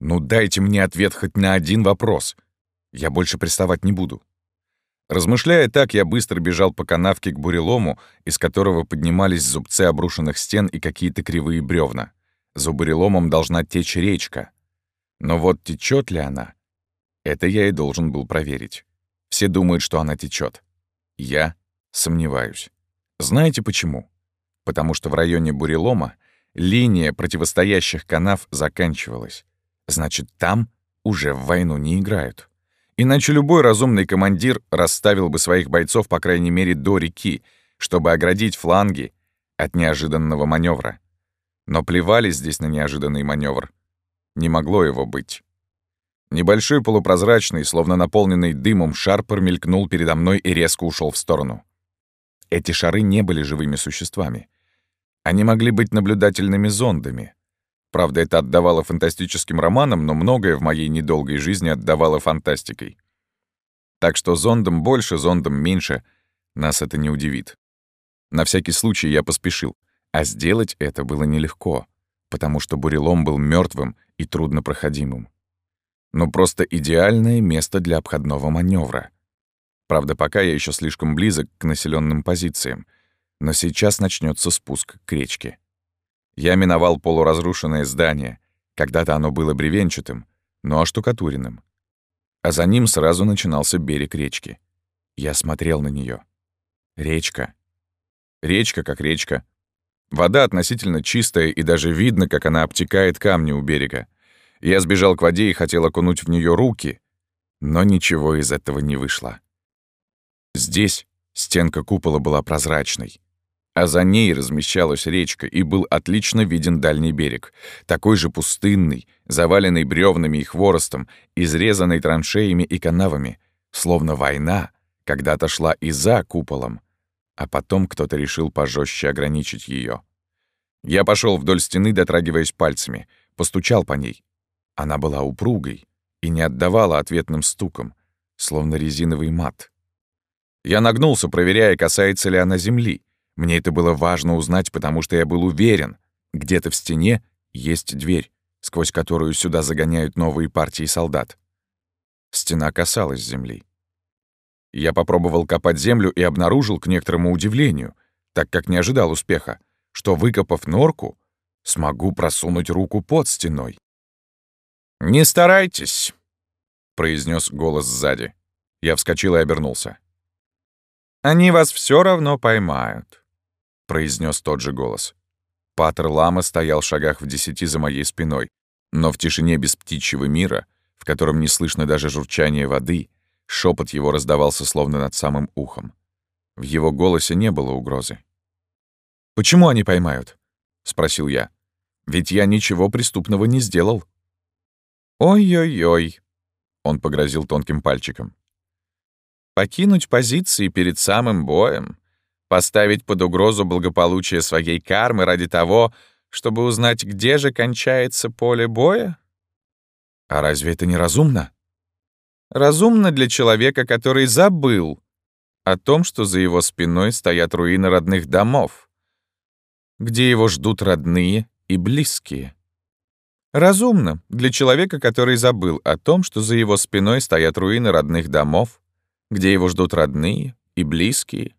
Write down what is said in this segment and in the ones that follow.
Ну дайте мне ответ хоть на один вопрос. Я больше приставать не буду. Размышляя так, я быстро бежал по канавке к бурелому, из которого поднимались зубцы обрушенных стен и какие-то кривые бревна. За буреломом должна течь речка. Но вот течет ли она? Это я и должен был проверить. Все думают, что она течет. Я сомневаюсь. Знаете почему? Потому что в районе бурелома линия противостоящих канав заканчивалась. Значит, там уже в войну не играют. Иначе любой разумный командир расставил бы своих бойцов, по крайней мере, до реки, чтобы оградить фланги от неожиданного маневра. Но плевали здесь на неожиданный маневр. Не могло его быть. Небольшой полупрозрачный, словно наполненный дымом, шар промелькнул передо мной и резко ушел в сторону. Эти шары не были живыми существами. Они могли быть наблюдательными зондами. Правда, это отдавало фантастическим романам, но многое в моей недолгой жизни отдавало фантастикой. Так что зондом больше, зондом меньше, нас это не удивит. На всякий случай я поспешил, а сделать это было нелегко, потому что бурелом был мертвым и труднопроходимым. Но просто идеальное место для обходного маневра. Правда, пока я еще слишком близок к населенным позициям, но сейчас начнется спуск к речке. Я миновал полуразрушенное здание. Когда-то оно было бревенчатым, но оштукатуренным. А за ним сразу начинался берег речки. Я смотрел на нее. Речка. Речка как речка. Вода относительно чистая, и даже видно, как она обтекает камни у берега. Я сбежал к воде и хотел окунуть в нее руки, но ничего из этого не вышло. Здесь стенка купола была прозрачной а за ней размещалась речка, и был отлично виден дальний берег, такой же пустынный, заваленный бревнами и хворостом, изрезанный траншеями и канавами, словно война когда-то шла и за куполом, а потом кто-то решил пожестче ограничить ее. Я пошел вдоль стены, дотрагиваясь пальцами, постучал по ней. Она была упругой и не отдавала ответным стуком, словно резиновый мат. Я нагнулся, проверяя, касается ли она земли, мне это было важно узнать, потому что я был уверен, где-то в стене есть дверь, сквозь которую сюда загоняют новые партии солдат. Стена касалась земли. Я попробовал копать землю и обнаружил, к некоторому удивлению, так как не ожидал успеха, что, выкопав норку, смогу просунуть руку под стеной. «Не старайтесь», — произнес голос сзади. Я вскочил и обернулся. «Они вас все равно поймают» произнес тот же голос. Патер Лама стоял в шагах в десяти за моей спиной, но в тишине без птичьего мира, в котором не слышно даже журчания воды, шепот его раздавался словно над самым ухом. В его голосе не было угрозы. «Почему они поймают?» — спросил я. «Ведь я ничего преступного не сделал». «Ой-ой-ой», — он погрозил тонким пальчиком. «Покинуть позиции перед самым боем поставить под угрозу благополучие своей кармы ради того, чтобы узнать, где же кончается поле боя? А разве это не разумно? Разумно для человека, который забыл о том, что за его спиной стоят руины родных домов, где его ждут родные и близкие. Разумно для человека, который забыл о том, что за его спиной стоят руины родных домов, где его ждут родные и близкие.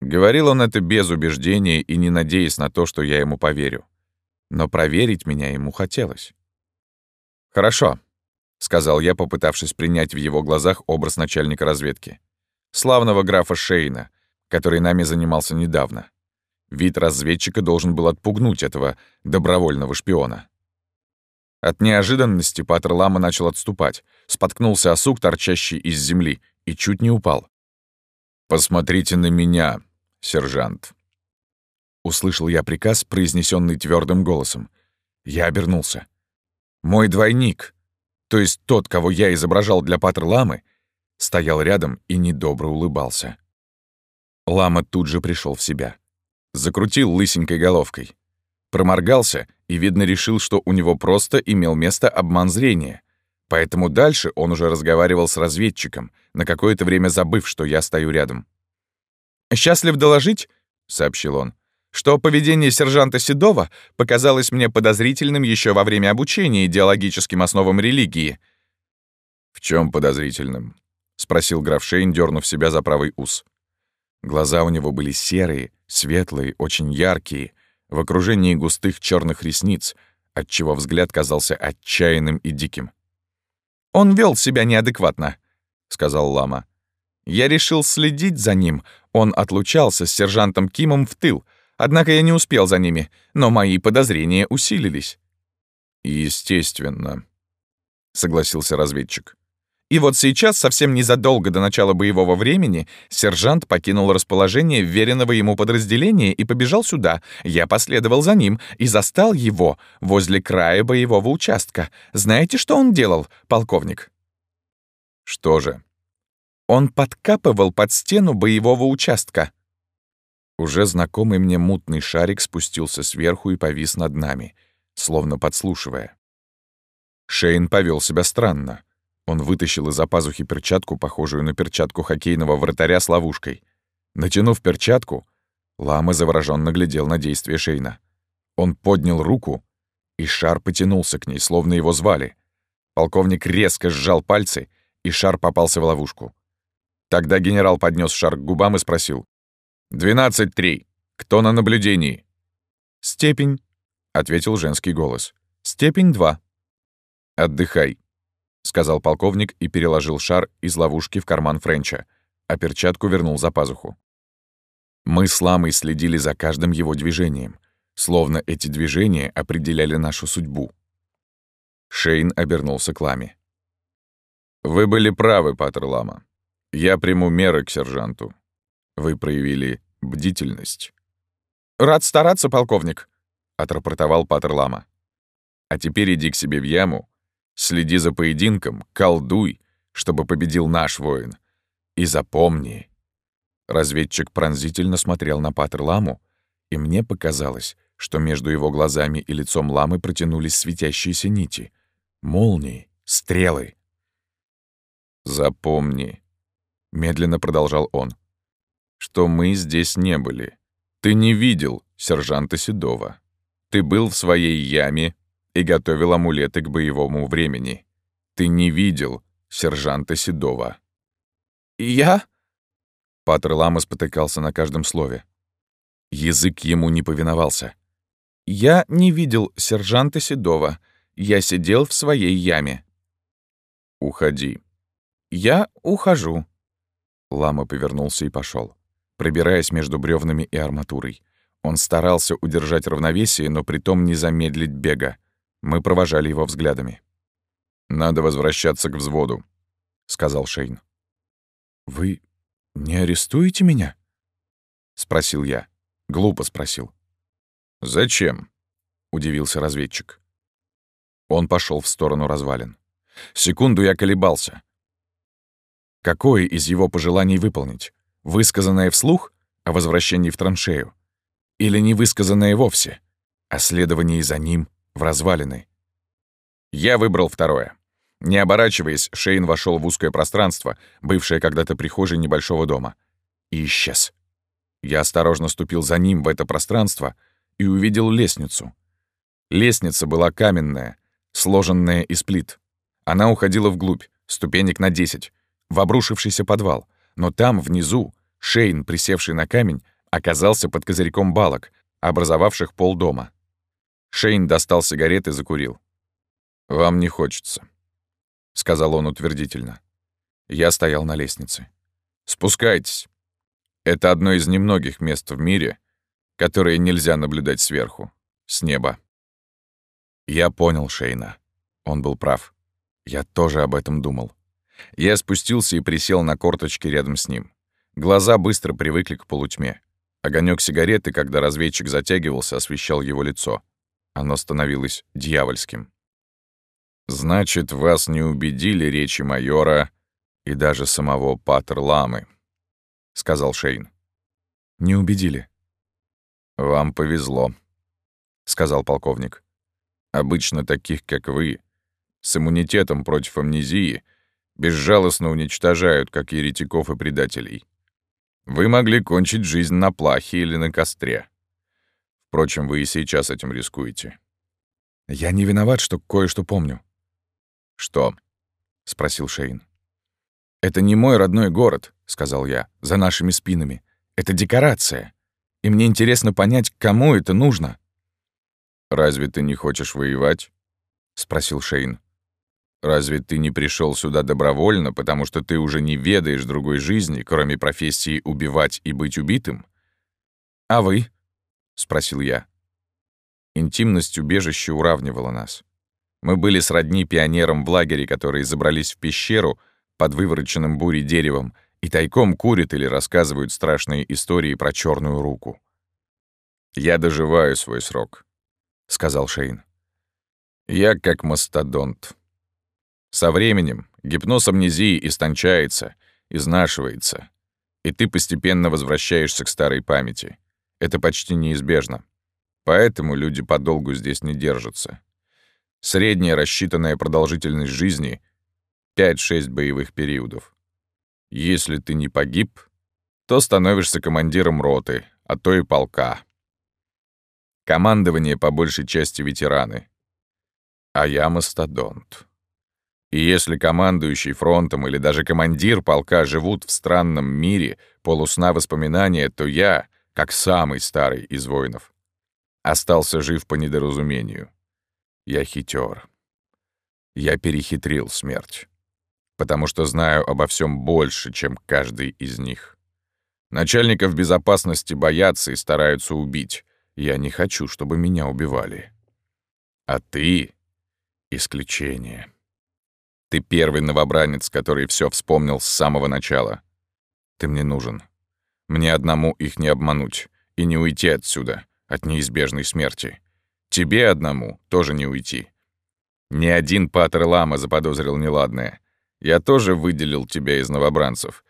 Говорил он это без убеждения и не надеясь на то, что я ему поверю. Но проверить меня ему хотелось. «Хорошо», — сказал я, попытавшись принять в его глазах образ начальника разведки. Славного графа Шейна, который нами занимался недавно. Вид разведчика должен был отпугнуть этого добровольного шпиона. От неожиданности Патер Лама начал отступать, споткнулся о сук, торчащий из земли, и чуть не упал. «Посмотрите на меня, сержант». Услышал я приказ, произнесенный твердым голосом. Я обернулся. Мой двойник, то есть тот, кого я изображал для Патер Ламы, стоял рядом и недобро улыбался. Лама тут же пришел в себя. Закрутил лысенькой головкой. Проморгался и, видно, решил, что у него просто имел место обман зрения. Поэтому дальше он уже разговаривал с разведчиком, на какое-то время забыв, что я стою рядом. «Счастлив доложить», — сообщил он, что поведение сержанта Седова показалось мне подозрительным еще во время обучения идеологическим основам религии. «В чем подозрительным?» — спросил граф Шейн, дернув себя за правый ус. Глаза у него были серые, светлые, очень яркие, в окружении густых черных ресниц, отчего взгляд казался отчаянным и диким. «Он вел себя неадекватно», — сказал Лама. «Я решил следить за ним. Он отлучался с сержантом Кимом в тыл, однако я не успел за ними, но мои подозрения усилились». «Естественно», — согласился разведчик. И вот сейчас, совсем незадолго до начала боевого времени, сержант покинул расположение веренного ему подразделения и побежал сюда. Я последовал за ним и застал его возле края боевого участка. Знаете, что он делал, полковник? Что же? Он подкапывал под стену боевого участка. Уже знакомый мне мутный шарик спустился сверху и повис над нами, словно подслушивая. Шейн повел себя странно. Он вытащил из-за пазухи перчатку, похожую на перчатку хоккейного вратаря с ловушкой. Натянув перчатку, Лама завороженно глядел на действие Шейна. Он поднял руку, и шар потянулся к ней, словно его звали. Полковник резко сжал пальцы, и шар попался в ловушку. Тогда генерал поднес шар к губам и спросил. «Двенадцать три. Кто на наблюдении?» «Степень», — ответил женский голос. «Степень два». «Отдыхай», — сказал полковник и переложил шар из ловушки в карман Френча, а перчатку вернул за пазуху. Мы с Ламой следили за каждым его движением, словно эти движения определяли нашу судьбу. Шейн обернулся к Ламе. «Вы были правы, Патер Лама. Я приму меры к сержанту. Вы проявили бдительность». «Рад стараться, полковник», — отрапортовал Патер Лама. «А теперь иди к себе в яму Следи за поединком, колдуй, чтобы победил наш воин. И запомни. Разведчик пронзительно смотрел на Патер Ламу, и мне показалось, что между его глазами и лицом ламы протянулись светящиеся нити. Молнии, стрелы. «Запомни», — медленно продолжал он, — «что мы здесь не были. Ты не видел сержанта Седова. Ты был в своей яме и готовил амулеты к боевому времени. Ты не видел сержанта Седова». «Я?» Патер Лама спотыкался на каждом слове. Язык ему не повиновался. «Я не видел сержанта Седова. Я сидел в своей яме». «Уходи». «Я ухожу». Лама повернулся и пошел, пробираясь между бревнами и арматурой. Он старался удержать равновесие, но притом не замедлить бега. Мы провожали его взглядами. «Надо возвращаться к взводу», — сказал Шейн. «Вы не арестуете меня?» — спросил я. Глупо спросил. «Зачем?» — удивился разведчик. Он пошел в сторону развалин. Секунду я колебался. Какое из его пожеланий выполнить? Высказанное вслух о возвращении в траншею? Или невысказанное вовсе? О следовании за ним в развалины. Я выбрал второе. Не оборачиваясь, Шейн вошел в узкое пространство, бывшее когда-то прихожей небольшого дома, и исчез. Я осторожно ступил за ним в это пространство и увидел лестницу. Лестница была каменная, сложенная из плит. Она уходила вглубь, ступенек на десять, в обрушившийся подвал, но там, внизу, Шейн, присевший на камень, оказался под козырьком балок, образовавших пол дома. Шейн достал сигарет и закурил. «Вам не хочется», — сказал он утвердительно. Я стоял на лестнице. «Спускайтесь. Это одно из немногих мест в мире, которые нельзя наблюдать сверху, с неба». Я понял Шейна. Он был прав. Я тоже об этом думал. Я спустился и присел на корточки рядом с ним. Глаза быстро привыкли к полутьме. Огонек сигареты, когда разведчик затягивался, освещал его лицо. Оно становилось дьявольским. «Значит, вас не убедили речи майора и даже самого Патер-Ламы», — сказал Шейн. «Не убедили». «Вам повезло», — сказал полковник. «Обычно таких, как вы, с иммунитетом против амнезии, безжалостно уничтожают, как еретиков и предателей. Вы могли кончить жизнь на плахе или на костре. Впрочем, вы и сейчас этим рискуете. Я не виноват, что кое-что помню. Что? спросил Шейн. Это не мой родной город, сказал я, за нашими спинами. Это декорация. И мне интересно понять, кому это нужно. Разве ты не хочешь воевать? спросил Шейн. Разве ты не пришел сюда добровольно, потому что ты уже не ведаешь другой жизни, кроме профессии убивать и быть убитым? А вы? Спросил я. Интимность убежища уравнивала нас. Мы были сродни пионерам в лагере, которые забрались в пещеру под вывороченным бурей деревом и тайком курят или рассказывают страшные истории про черную руку. «Я доживаю свой срок», — сказал Шейн. «Я как мастодонт. Со временем гипноз амнезии истончается, изнашивается, и ты постепенно возвращаешься к старой памяти. Это почти неизбежно. Поэтому люди подолгу здесь не держатся. Средняя рассчитанная продолжительность жизни — 5-6 боевых периодов. Если ты не погиб, то становишься командиром роты, а то и полка. Командование по большей части ветераны. А я мастодонт. И если командующий фронтом или даже командир полка живут в странном мире полусна воспоминания, то я, как самый старый из воинов, Остался жив по недоразумению. Я хитер. Я перехитрил смерть. Потому что знаю обо всем больше, чем каждый из них. Начальников безопасности боятся и стараются убить. Я не хочу, чтобы меня убивали. А ты — исключение. Ты первый новобранец, который все вспомнил с самого начала. Ты мне нужен. Мне одному их не обмануть и не уйти отсюда, от неизбежной смерти. Тебе одному тоже не уйти. Ни один Патер Лама заподозрил неладное. Я тоже выделил тебя из новобранцев.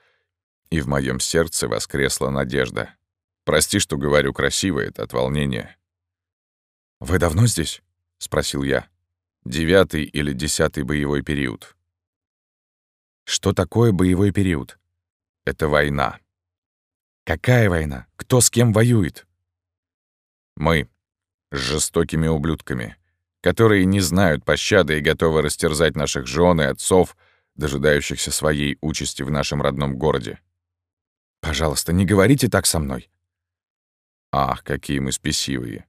И в моем сердце воскресла надежда. Прости, что говорю красиво, это от волнения. «Вы давно здесь?» — спросил я. Девятый или десятый боевой период. Что такое боевой период? Это война. Какая война? Кто с кем воюет? Мы с жестокими ублюдками, которые не знают пощады и готовы растерзать наших жен и отцов, дожидающихся своей участи в нашем родном городе. Пожалуйста, не говорите так со мной. Ах, какие мы спесивые.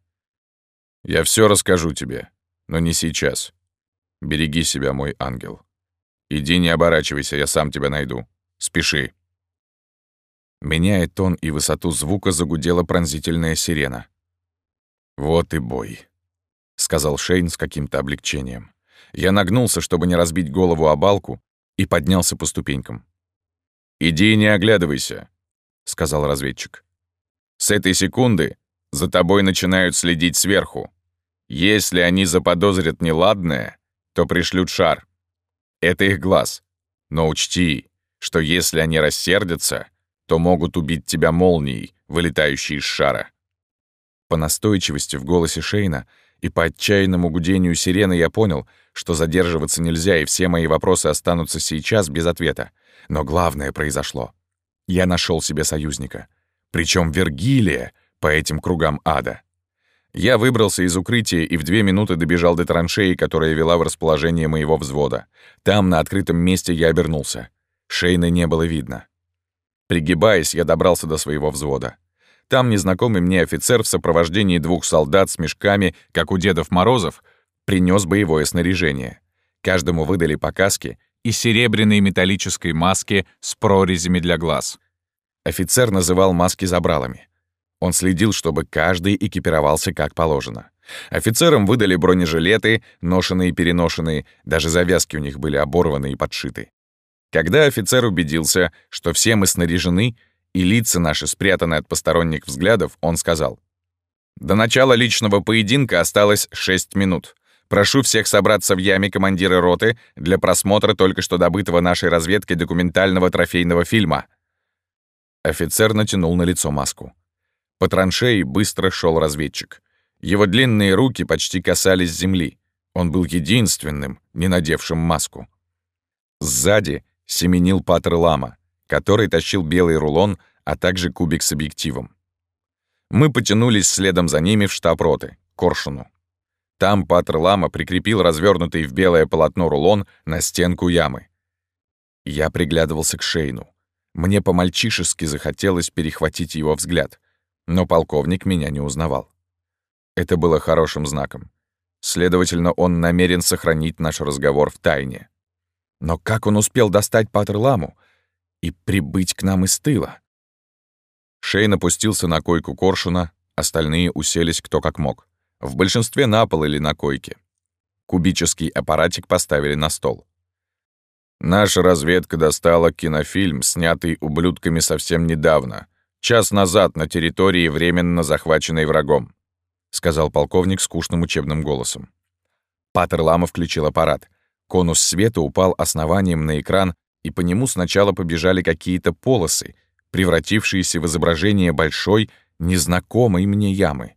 Я все расскажу тебе, но не сейчас. Береги себя, мой ангел. Иди, не оборачивайся, я сам тебя найду. Спеши. Меняя тон и высоту звука, загудела пронзительная сирена. «Вот и бой», — сказал Шейн с каким-то облегчением. Я нагнулся, чтобы не разбить голову о балку, и поднялся по ступенькам. «Иди и не оглядывайся», — сказал разведчик. «С этой секунды за тобой начинают следить сверху. Если они заподозрят неладное, то пришлют шар. Это их глаз. Но учти, что если они рассердятся, то могут убить тебя молнией, вылетающей из шара. По настойчивости в голосе Шейна и по отчаянному гудению сирены я понял, что задерживаться нельзя, и все мои вопросы останутся сейчас без ответа. Но главное произошло. Я нашел себе союзника. Причем Вергилия по этим кругам ада. Я выбрался из укрытия и в две минуты добежал до траншеи, которая вела в расположение моего взвода. Там, на открытом месте, я обернулся. Шейна не было видно. Пригибаясь, я добрался до своего взвода. Там незнакомый мне офицер в сопровождении двух солдат с мешками, как у Дедов Морозов, принес боевое снаряжение. Каждому выдали по каске и серебряной металлической маске с прорезями для глаз. Офицер называл маски забралами. Он следил, чтобы каждый экипировался как положено. Офицерам выдали бронежилеты, ношенные и переношенные, даже завязки у них были оборваны и подшиты. Когда офицер убедился, что все мы снаряжены, и лица наши спрятаны от посторонних взглядов, он сказал. «До начала личного поединка осталось 6 минут. Прошу всех собраться в яме командира роты для просмотра только что добытого нашей разведкой документального трофейного фильма». Офицер натянул на лицо маску. По траншеи быстро шел разведчик. Его длинные руки почти касались земли. Он был единственным, не надевшим маску. Сзади семенил Патер Лама который тащил белый рулон, а также кубик с объективом. Мы потянулись следом за ними в штаб роты, Коршуну. Там Патр Лама прикрепил развернутый в белое полотно рулон на стенку ямы. Я приглядывался к Шейну. Мне по-мальчишески захотелось перехватить его взгляд, но полковник меня не узнавал. Это было хорошим знаком. Следовательно, он намерен сохранить наш разговор в тайне. Но как он успел достать Патер-Ламу и прибыть к нам из тыла? Шейн опустился на койку коршуна, остальные уселись кто как мог. В большинстве на пол или на койке. Кубический аппаратик поставили на стол. Наша разведка достала кинофильм, снятый ублюдками совсем недавно, час назад на территории, временно захваченной врагом, сказал полковник скучным учебным голосом. Патер Лама включил аппарат. Конус света упал основанием на экран, и по нему сначала побежали какие-то полосы, превратившиеся в изображение большой, незнакомой мне ямы.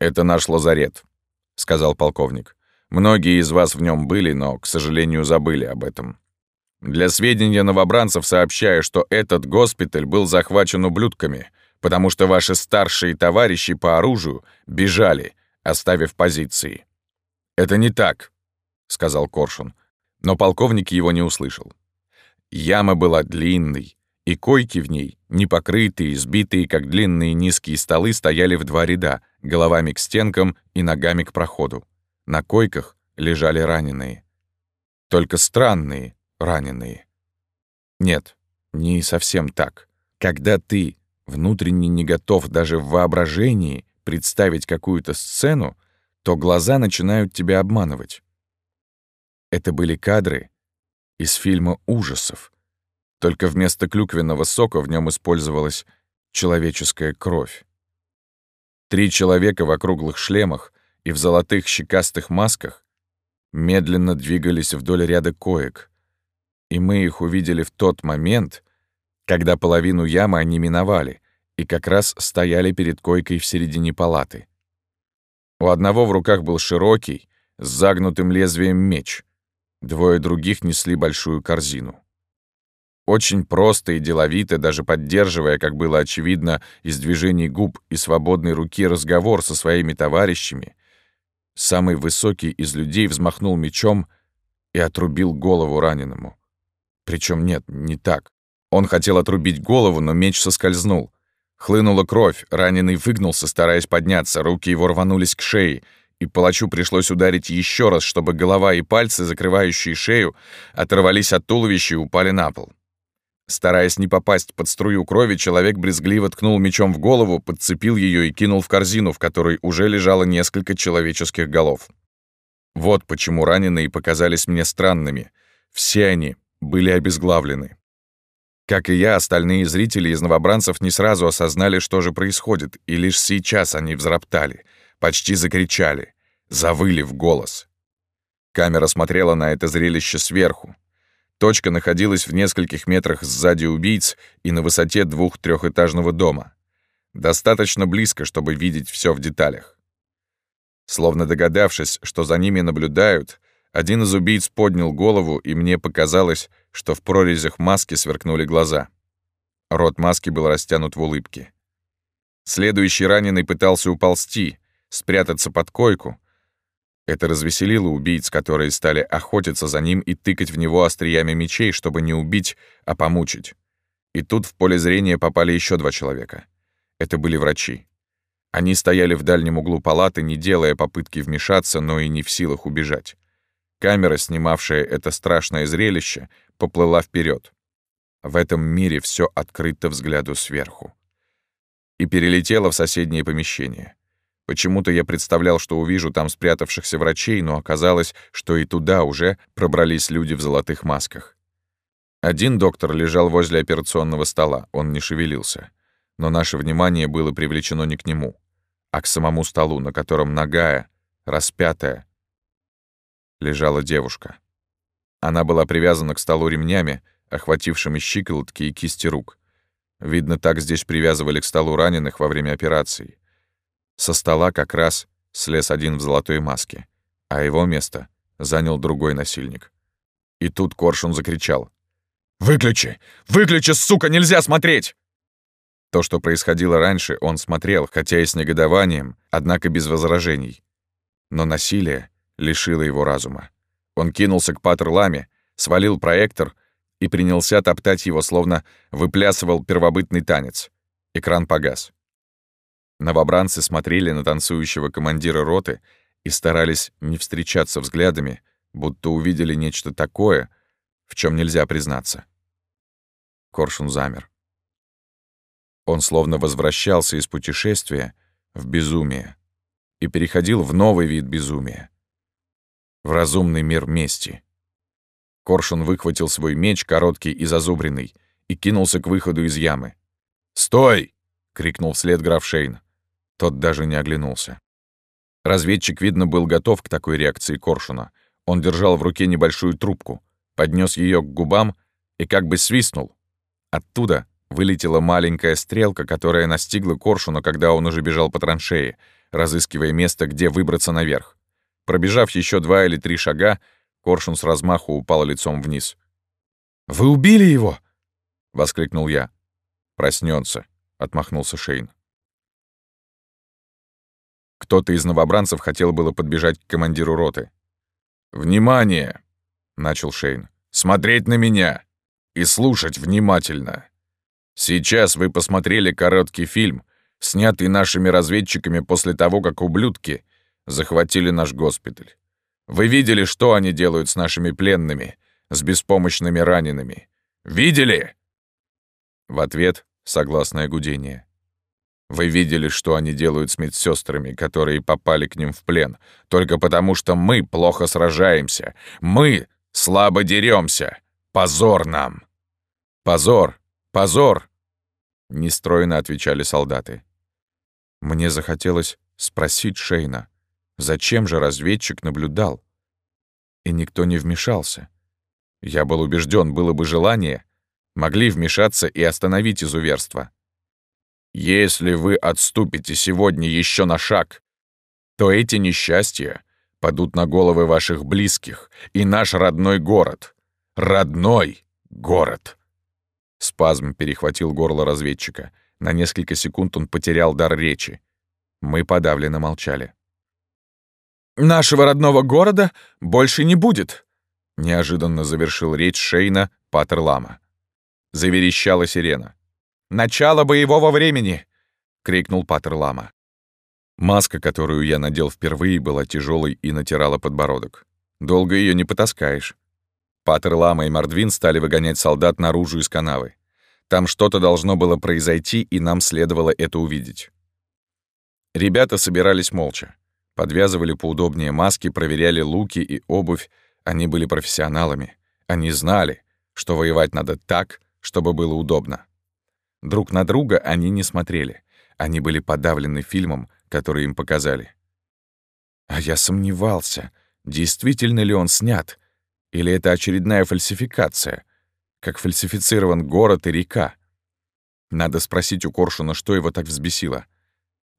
«Это наш лазарет», — сказал полковник. «Многие из вас в нем были, но, к сожалению, забыли об этом. Для сведения новобранцев сообщаю, что этот госпиталь был захвачен ублюдками, потому что ваши старшие товарищи по оружию бежали, оставив позиции». «Это не так», — сказал Коршун, но полковник его не услышал. Яма была длинной, и койки в ней, непокрытые, сбитые, как длинные низкие столы, стояли в два ряда, головами к стенкам и ногами к проходу. На койках лежали раненые. Только странные раненые. Нет, не совсем так. Когда ты внутренне не готов даже в воображении представить какую-то сцену, то глаза начинают тебя обманывать. Это были кадры из фильма ужасов. Только вместо клюквенного сока в нем использовалась человеческая кровь. Три человека в округлых шлемах и в золотых щекастых масках медленно двигались вдоль ряда коек, и мы их увидели в тот момент, когда половину ямы они миновали и как раз стояли перед койкой в середине палаты. У одного в руках был широкий, с загнутым лезвием меч — Двое других несли большую корзину. Очень просто и деловито, даже поддерживая, как было очевидно, из движений губ и свободной руки разговор со своими товарищами, самый высокий из людей взмахнул мечом и отрубил голову раненому. Причем нет, не так. Он хотел отрубить голову, но меч соскользнул. Хлынула кровь, раненый выгнулся, стараясь подняться, руки его рванулись к шее — и палачу пришлось ударить еще раз, чтобы голова и пальцы, закрывающие шею, оторвались от туловища и упали на пол. Стараясь не попасть под струю крови, человек брезгливо ткнул мечом в голову, подцепил ее и кинул в корзину, в которой уже лежало несколько человеческих голов. Вот почему раненые показались мне странными. Все они были обезглавлены. Как и я, остальные зрители из новобранцев не сразу осознали, что же происходит, и лишь сейчас они взроптали — Почти закричали, завыли в голос. Камера смотрела на это зрелище сверху. Точка находилась в нескольких метрах сзади убийц и на высоте двух-трехэтажного дома. Достаточно близко, чтобы видеть все в деталях. Словно догадавшись, что за ними наблюдают, один из убийц поднял голову, и мне показалось, что в прорезях маски сверкнули глаза. Рот маски был растянут в улыбке. Следующий раненый пытался уползти, спрятаться под койку. Это развеселило убийц, которые стали охотиться за ним и тыкать в него остриями мечей, чтобы не убить, а помучить. И тут в поле зрения попали еще два человека. Это были врачи. Они стояли в дальнем углу палаты, не делая попытки вмешаться, но и не в силах убежать. Камера, снимавшая это страшное зрелище, поплыла вперед. В этом мире все открыто взгляду сверху. И перелетела в соседнее помещение. Почему-то я представлял, что увижу там спрятавшихся врачей, но оказалось, что и туда уже пробрались люди в золотых масках. Один доктор лежал возле операционного стола, он не шевелился. Но наше внимание было привлечено не к нему, а к самому столу, на котором ногая, распятая, лежала девушка. Она была привязана к столу ремнями, охватившими щиколотки и кисти рук. Видно, так здесь привязывали к столу раненых во время операции. Со стола как раз слез один в золотой маске, а его место занял другой насильник. И тут Коршун закричал. «Выключи! Выключи, сука! Нельзя смотреть!» То, что происходило раньше, он смотрел, хотя и с негодованием, однако без возражений. Но насилие лишило его разума. Он кинулся к Паттерламе, свалил проектор и принялся топтать его, словно выплясывал первобытный танец. Экран погас. Новобранцы смотрели на танцующего командира роты и старались не встречаться взглядами, будто увидели нечто такое, в чем нельзя признаться. Коршун замер. Он словно возвращался из путешествия в безумие и переходил в новый вид безумия. В разумный мир мести. Коршун выхватил свой меч, короткий и зазубренный, и кинулся к выходу из ямы. «Стой!» — крикнул вслед граф Шейн. Тот даже не оглянулся. Разведчик, видно, был готов к такой реакции Коршуна. Он держал в руке небольшую трубку, поднес ее к губам и как бы свистнул. Оттуда вылетела маленькая стрелка, которая настигла Коршуна, когда он уже бежал по траншее, разыскивая место, где выбраться наверх. Пробежав еще два или три шага, Коршун с размаху упал лицом вниз. «Вы убили его!» — воскликнул я. «Проснется», — отмахнулся Шейн. Кто-то из новобранцев хотел было подбежать к командиру роты. «Внимание!» — начал Шейн. «Смотреть на меня и слушать внимательно. Сейчас вы посмотрели короткий фильм, снятый нашими разведчиками после того, как ублюдки захватили наш госпиталь. Вы видели, что они делают с нашими пленными, с беспомощными ранеными? Видели?» В ответ — согласное гудение. Вы видели, что они делают с медсестрами, которые попали к ним в плен, только потому что мы плохо сражаемся. Мы слабо деремся. Позор нам!» «Позор! Позор!» — нестройно отвечали солдаты. Мне захотелось спросить Шейна, зачем же разведчик наблюдал? И никто не вмешался. Я был убежден, было бы желание, могли вмешаться и остановить изуверство. Если вы отступите сегодня еще на шаг, то эти несчастья падут на головы ваших близких и наш родной город. Родной город!» Спазм перехватил горло разведчика. На несколько секунд он потерял дар речи. Мы подавленно молчали. «Нашего родного города больше не будет!» Неожиданно завершил речь Шейна Патерлама. Заверещала сирена. Начало боевого времени!» — крикнул Паттер Лама. Маска, которую я надел впервые, была тяжелой и натирала подбородок. Долго ее не потаскаешь. Паттер Лама и Мордвин стали выгонять солдат наружу из канавы. Там что-то должно было произойти, и нам следовало это увидеть. Ребята собирались молча. Подвязывали поудобнее маски, проверяли луки и обувь. Они были профессионалами. Они знали, что воевать надо так, чтобы было удобно. Друг на друга они не смотрели. Они были подавлены фильмом, который им показали. А я сомневался, действительно ли он снят, или это очередная фальсификация, как фальсифицирован город и река. Надо спросить у Коршуна, что его так взбесило.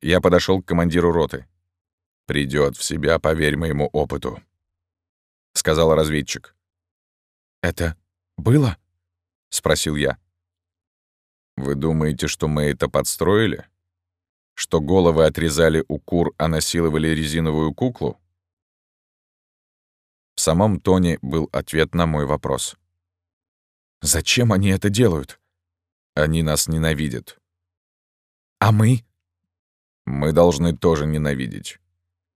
Я подошел к командиру роты. Придет в себя, поверь моему опыту», — сказал разведчик. «Это было?» — спросил я. Вы думаете, что мы это подстроили? Что головы отрезали у кур, а насиловали резиновую куклу? В самом тоне был ответ на мой вопрос. «Зачем они это делают?» «Они нас ненавидят». «А мы?» «Мы должны тоже ненавидеть.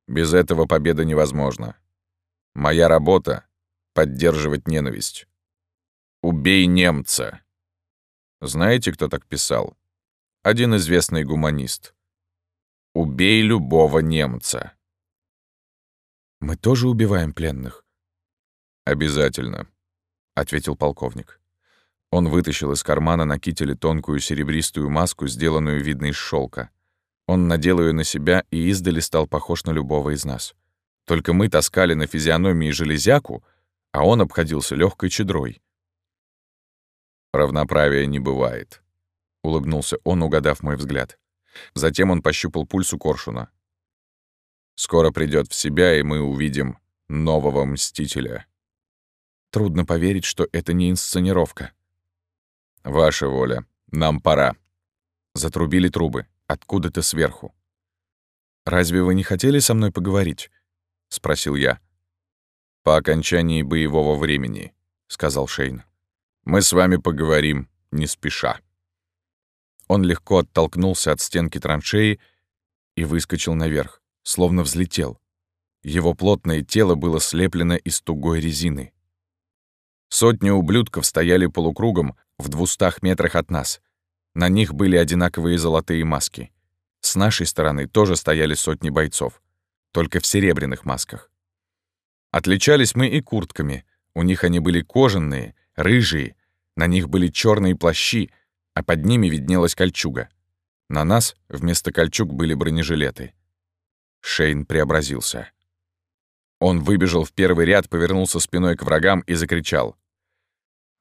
Без этого победа невозможна. Моя работа — поддерживать ненависть. Убей немца!» Знаете, кто так писал? Один известный гуманист. «Убей любого немца». «Мы тоже убиваем пленных?» «Обязательно», — ответил полковник. Он вытащил из кармана на кителе тонкую серебристую маску, сделанную, видно, из шелка. Он надел ее на себя и издали стал похож на любого из нас. Только мы таскали на физиономии железяку, а он обходился легкой чедрой. «Равноправия не бывает», — улыбнулся он, угадав мой взгляд. Затем он пощупал пульс у Коршуна. «Скоро придет в себя, и мы увидим нового Мстителя». Трудно поверить, что это не инсценировка. «Ваша воля. Нам пора». Затрубили трубы, откуда-то сверху. «Разве вы не хотели со мной поговорить?» — спросил я. «По окончании боевого времени», — сказал Шейн. «Мы с вами поговорим не спеша». Он легко оттолкнулся от стенки траншеи и выскочил наверх, словно взлетел. Его плотное тело было слеплено из тугой резины. Сотни ублюдков стояли полукругом в двухстах метрах от нас. На них были одинаковые золотые маски. С нашей стороны тоже стояли сотни бойцов, только в серебряных масках. Отличались мы и куртками. У них они были кожаные, рыжие, на них были черные плащи, а под ними виднелась кольчуга. На нас вместо кольчуг были бронежилеты. Шейн преобразился. Он выбежал в первый ряд, повернулся спиной к врагам и закричал.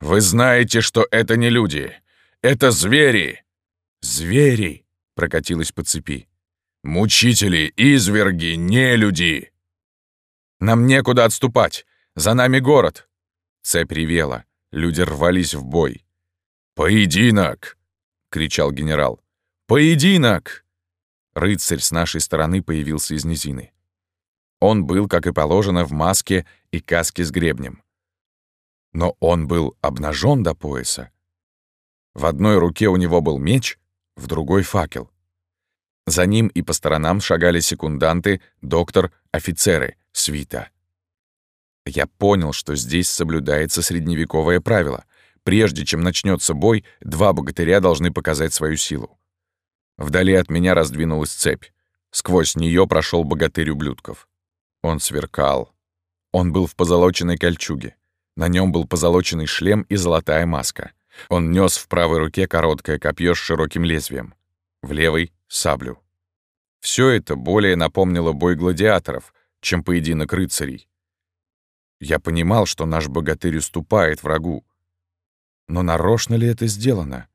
«Вы знаете, что это не люди! Это звери!» «Звери!» — прокатилось по цепи. «Мучители, изверги, не люди!» «Нам некуда отступать! За нами город!» Цепь ревела, люди рвались в бой. «Поединок!» — кричал генерал. «Поединок!» Рыцарь с нашей стороны появился из низины. Он был, как и положено, в маске и каске с гребнем. Но он был обнажен до пояса. В одной руке у него был меч, в другой — факел. За ним и по сторонам шагали секунданты, доктор, офицеры, свита. Я понял, что здесь соблюдается средневековое правило. Прежде чем начнется бой, два богатыря должны показать свою силу. Вдали от меня раздвинулась цепь. Сквозь нее прошел богатырь ублюдков. Он сверкал. Он был в позолоченной кольчуге. На нем был позолоченный шлем и золотая маска. Он нес в правой руке короткое копье с широким лезвием, в левой — саблю. Все это более напомнило бой гладиаторов, чем поединок рыцарей. Я понимал, что наш богатырь уступает врагу. Но нарочно ли это сделано?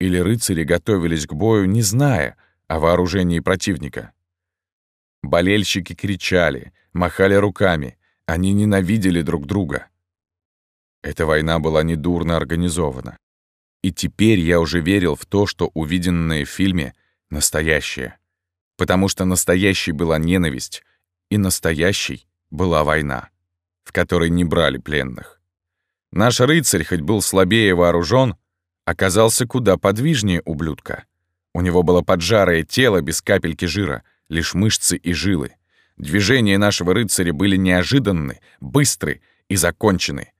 Или рыцари готовились к бою, не зная о вооружении противника? Болельщики кричали, махали руками. Они ненавидели друг друга. Эта война была недурно организована. И теперь я уже верил в то, что увиденное в фильме — настоящее. Потому что настоящей была ненависть, и настоящей была война, в которой не брали пленных. Наш рыцарь, хоть был слабее вооружен, оказался куда подвижнее ублюдка. У него было поджарое тело без капельки жира, лишь мышцы и жилы. Движения нашего рыцаря были неожиданны, быстры и закончены.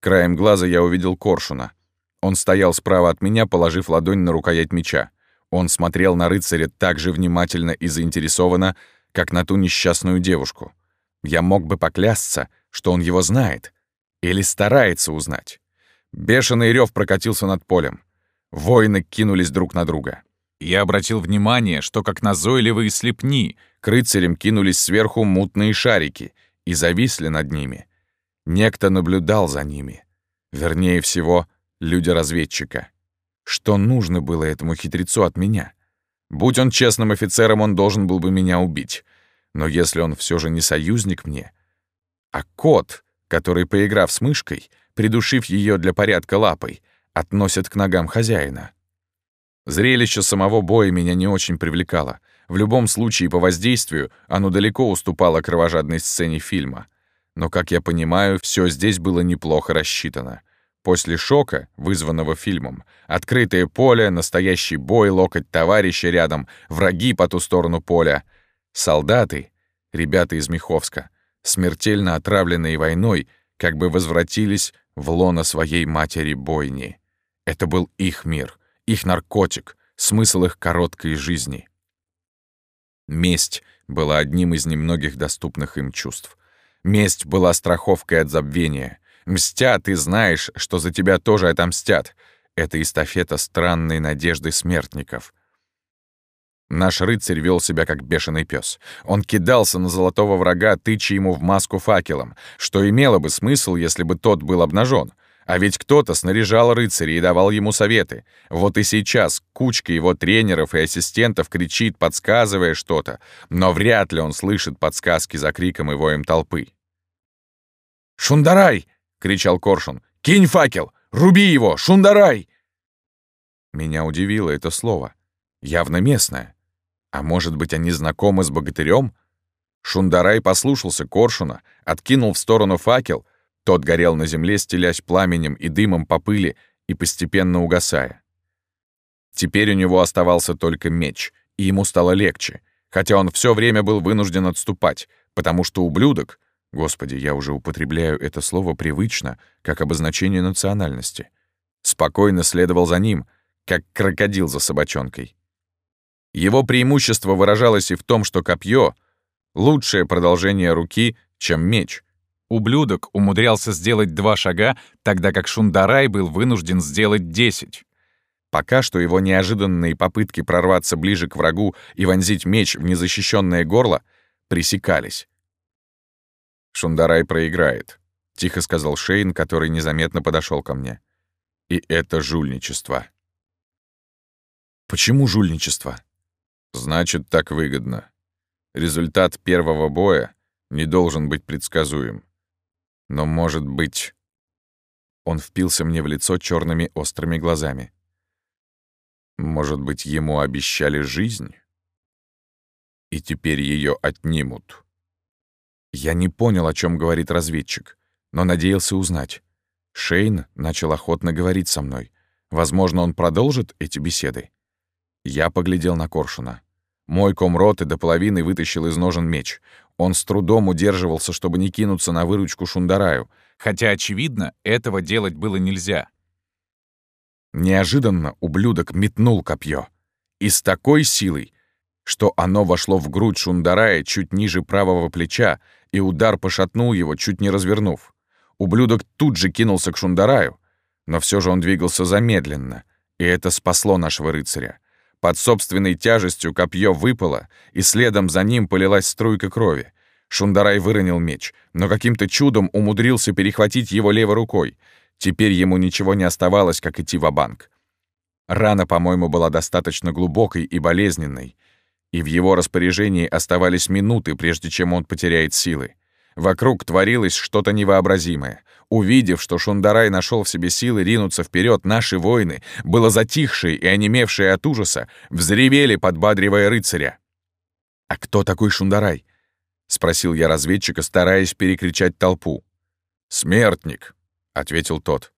Краем глаза я увидел Коршуна. Он стоял справа от меня, положив ладонь на рукоять меча. Он смотрел на рыцаря так же внимательно и заинтересованно, как на ту несчастную девушку. Я мог бы поклясться, что он его знает или старается узнать. Бешеный рев прокатился над полем. Воины кинулись друг на друга. Я обратил внимание, что как назойливые слепни к рыцарям кинулись сверху мутные шарики и зависли над ними. Некто наблюдал за ними. Вернее всего, люди-разведчика. Что нужно было этому хитрецу от меня? Будь он честным офицером, он должен был бы меня убить. Но если он все же не союзник мне, а кот, который, поиграв с мышкой, придушив ее для порядка лапой, относит к ногам хозяина — Зрелище самого боя меня не очень привлекало. В любом случае, по воздействию, оно далеко уступало кровожадной сцене фильма. Но, как я понимаю, все здесь было неплохо рассчитано. После шока, вызванного фильмом, открытое поле, настоящий бой, локоть товарища рядом, враги по ту сторону поля, солдаты, ребята из Миховска, смертельно отравленные войной, как бы возвратились в лоно своей матери бойни. Это был их мир — их наркотик, смысл их короткой жизни. Месть была одним из немногих доступных им чувств. Месть была страховкой от забвения. Мстят, ты знаешь, что за тебя тоже отомстят. Это эстафета странной надежды смертников. Наш рыцарь вел себя как бешеный пес. Он кидался на золотого врага, тыча ему в маску факелом, что имело бы смысл, если бы тот был обнажен. А ведь кто-то снаряжал рыцаря и давал ему советы. Вот и сейчас кучка его тренеров и ассистентов кричит, подсказывая что-то, но вряд ли он слышит подсказки за криком и воем толпы. «Шундарай!» — кричал Коршун. «Кинь факел! Руби его! Шундарай!» Меня удивило это слово. Явно местная. А может быть, они знакомы с богатырем? Шундарай послушался Коршуна, откинул в сторону факел, тот горел на земле, стелясь пламенем и дымом по пыли и постепенно угасая. Теперь у него оставался только меч, и ему стало легче, хотя он все время был вынужден отступать, потому что ублюдок, господи, я уже употребляю это слово привычно, как обозначение национальности, спокойно следовал за ним, как крокодил за собачонкой. Его преимущество выражалось и в том, что копье — лучшее продолжение руки, чем меч. Ублюдок умудрялся сделать два шага, тогда как Шундарай был вынужден сделать десять. Пока что его неожиданные попытки прорваться ближе к врагу и вонзить меч в незащищенное горло пресекались. «Шундарай проиграет», — тихо сказал Шейн, который незаметно подошел ко мне. «И это жульничество». «Почему жульничество?» Значит, так выгодно. Результат первого боя не должен быть предсказуем. Но, может быть... Он впился мне в лицо черными острыми глазами. Может быть, ему обещали жизнь? И теперь ее отнимут. Я не понял, о чем говорит разведчик, но надеялся узнать. Шейн начал охотно говорить со мной. Возможно, он продолжит эти беседы. Я поглядел на Коршуна. Мой комроты до половины вытащил из ножен меч. Он с трудом удерживался, чтобы не кинуться на выручку Шундараю, хотя, очевидно, этого делать было нельзя. Неожиданно ублюдок метнул копье. И с такой силой, что оно вошло в грудь Шундарая чуть ниже правого плеча, и удар пошатнул его, чуть не развернув. Ублюдок тут же кинулся к Шундараю, но все же он двигался замедленно, и это спасло нашего рыцаря. Под собственной тяжестью копье выпало, и следом за ним полилась струйка крови. Шундарай выронил меч, но каким-то чудом умудрился перехватить его левой рукой. Теперь ему ничего не оставалось, как идти в банк Рана, по-моему, была достаточно глубокой и болезненной, и в его распоряжении оставались минуты, прежде чем он потеряет силы. Вокруг творилось что-то невообразимое. Увидев, что Шундарай нашел в себе силы ринуться вперед, наши воины, было затихшие и онемевшие от ужаса, взревели, подбадривая рыцаря. «А кто такой Шундарай?» — спросил я разведчика, стараясь перекричать толпу. «Смертник», — ответил тот.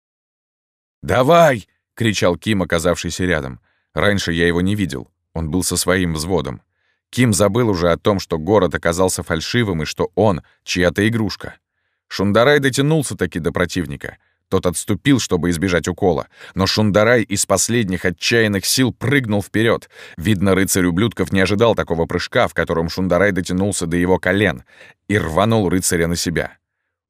«Давай!» — кричал Ким, оказавшийся рядом. Раньше я его не видел. Он был со своим взводом. Ким забыл уже о том, что город оказался фальшивым и что он — чья-то игрушка. Шундарай дотянулся таки до противника. Тот отступил, чтобы избежать укола. Но Шундарай из последних отчаянных сил прыгнул вперед. Видно, рыцарь ублюдков не ожидал такого прыжка, в котором Шундарай дотянулся до его колен и рванул рыцаря на себя.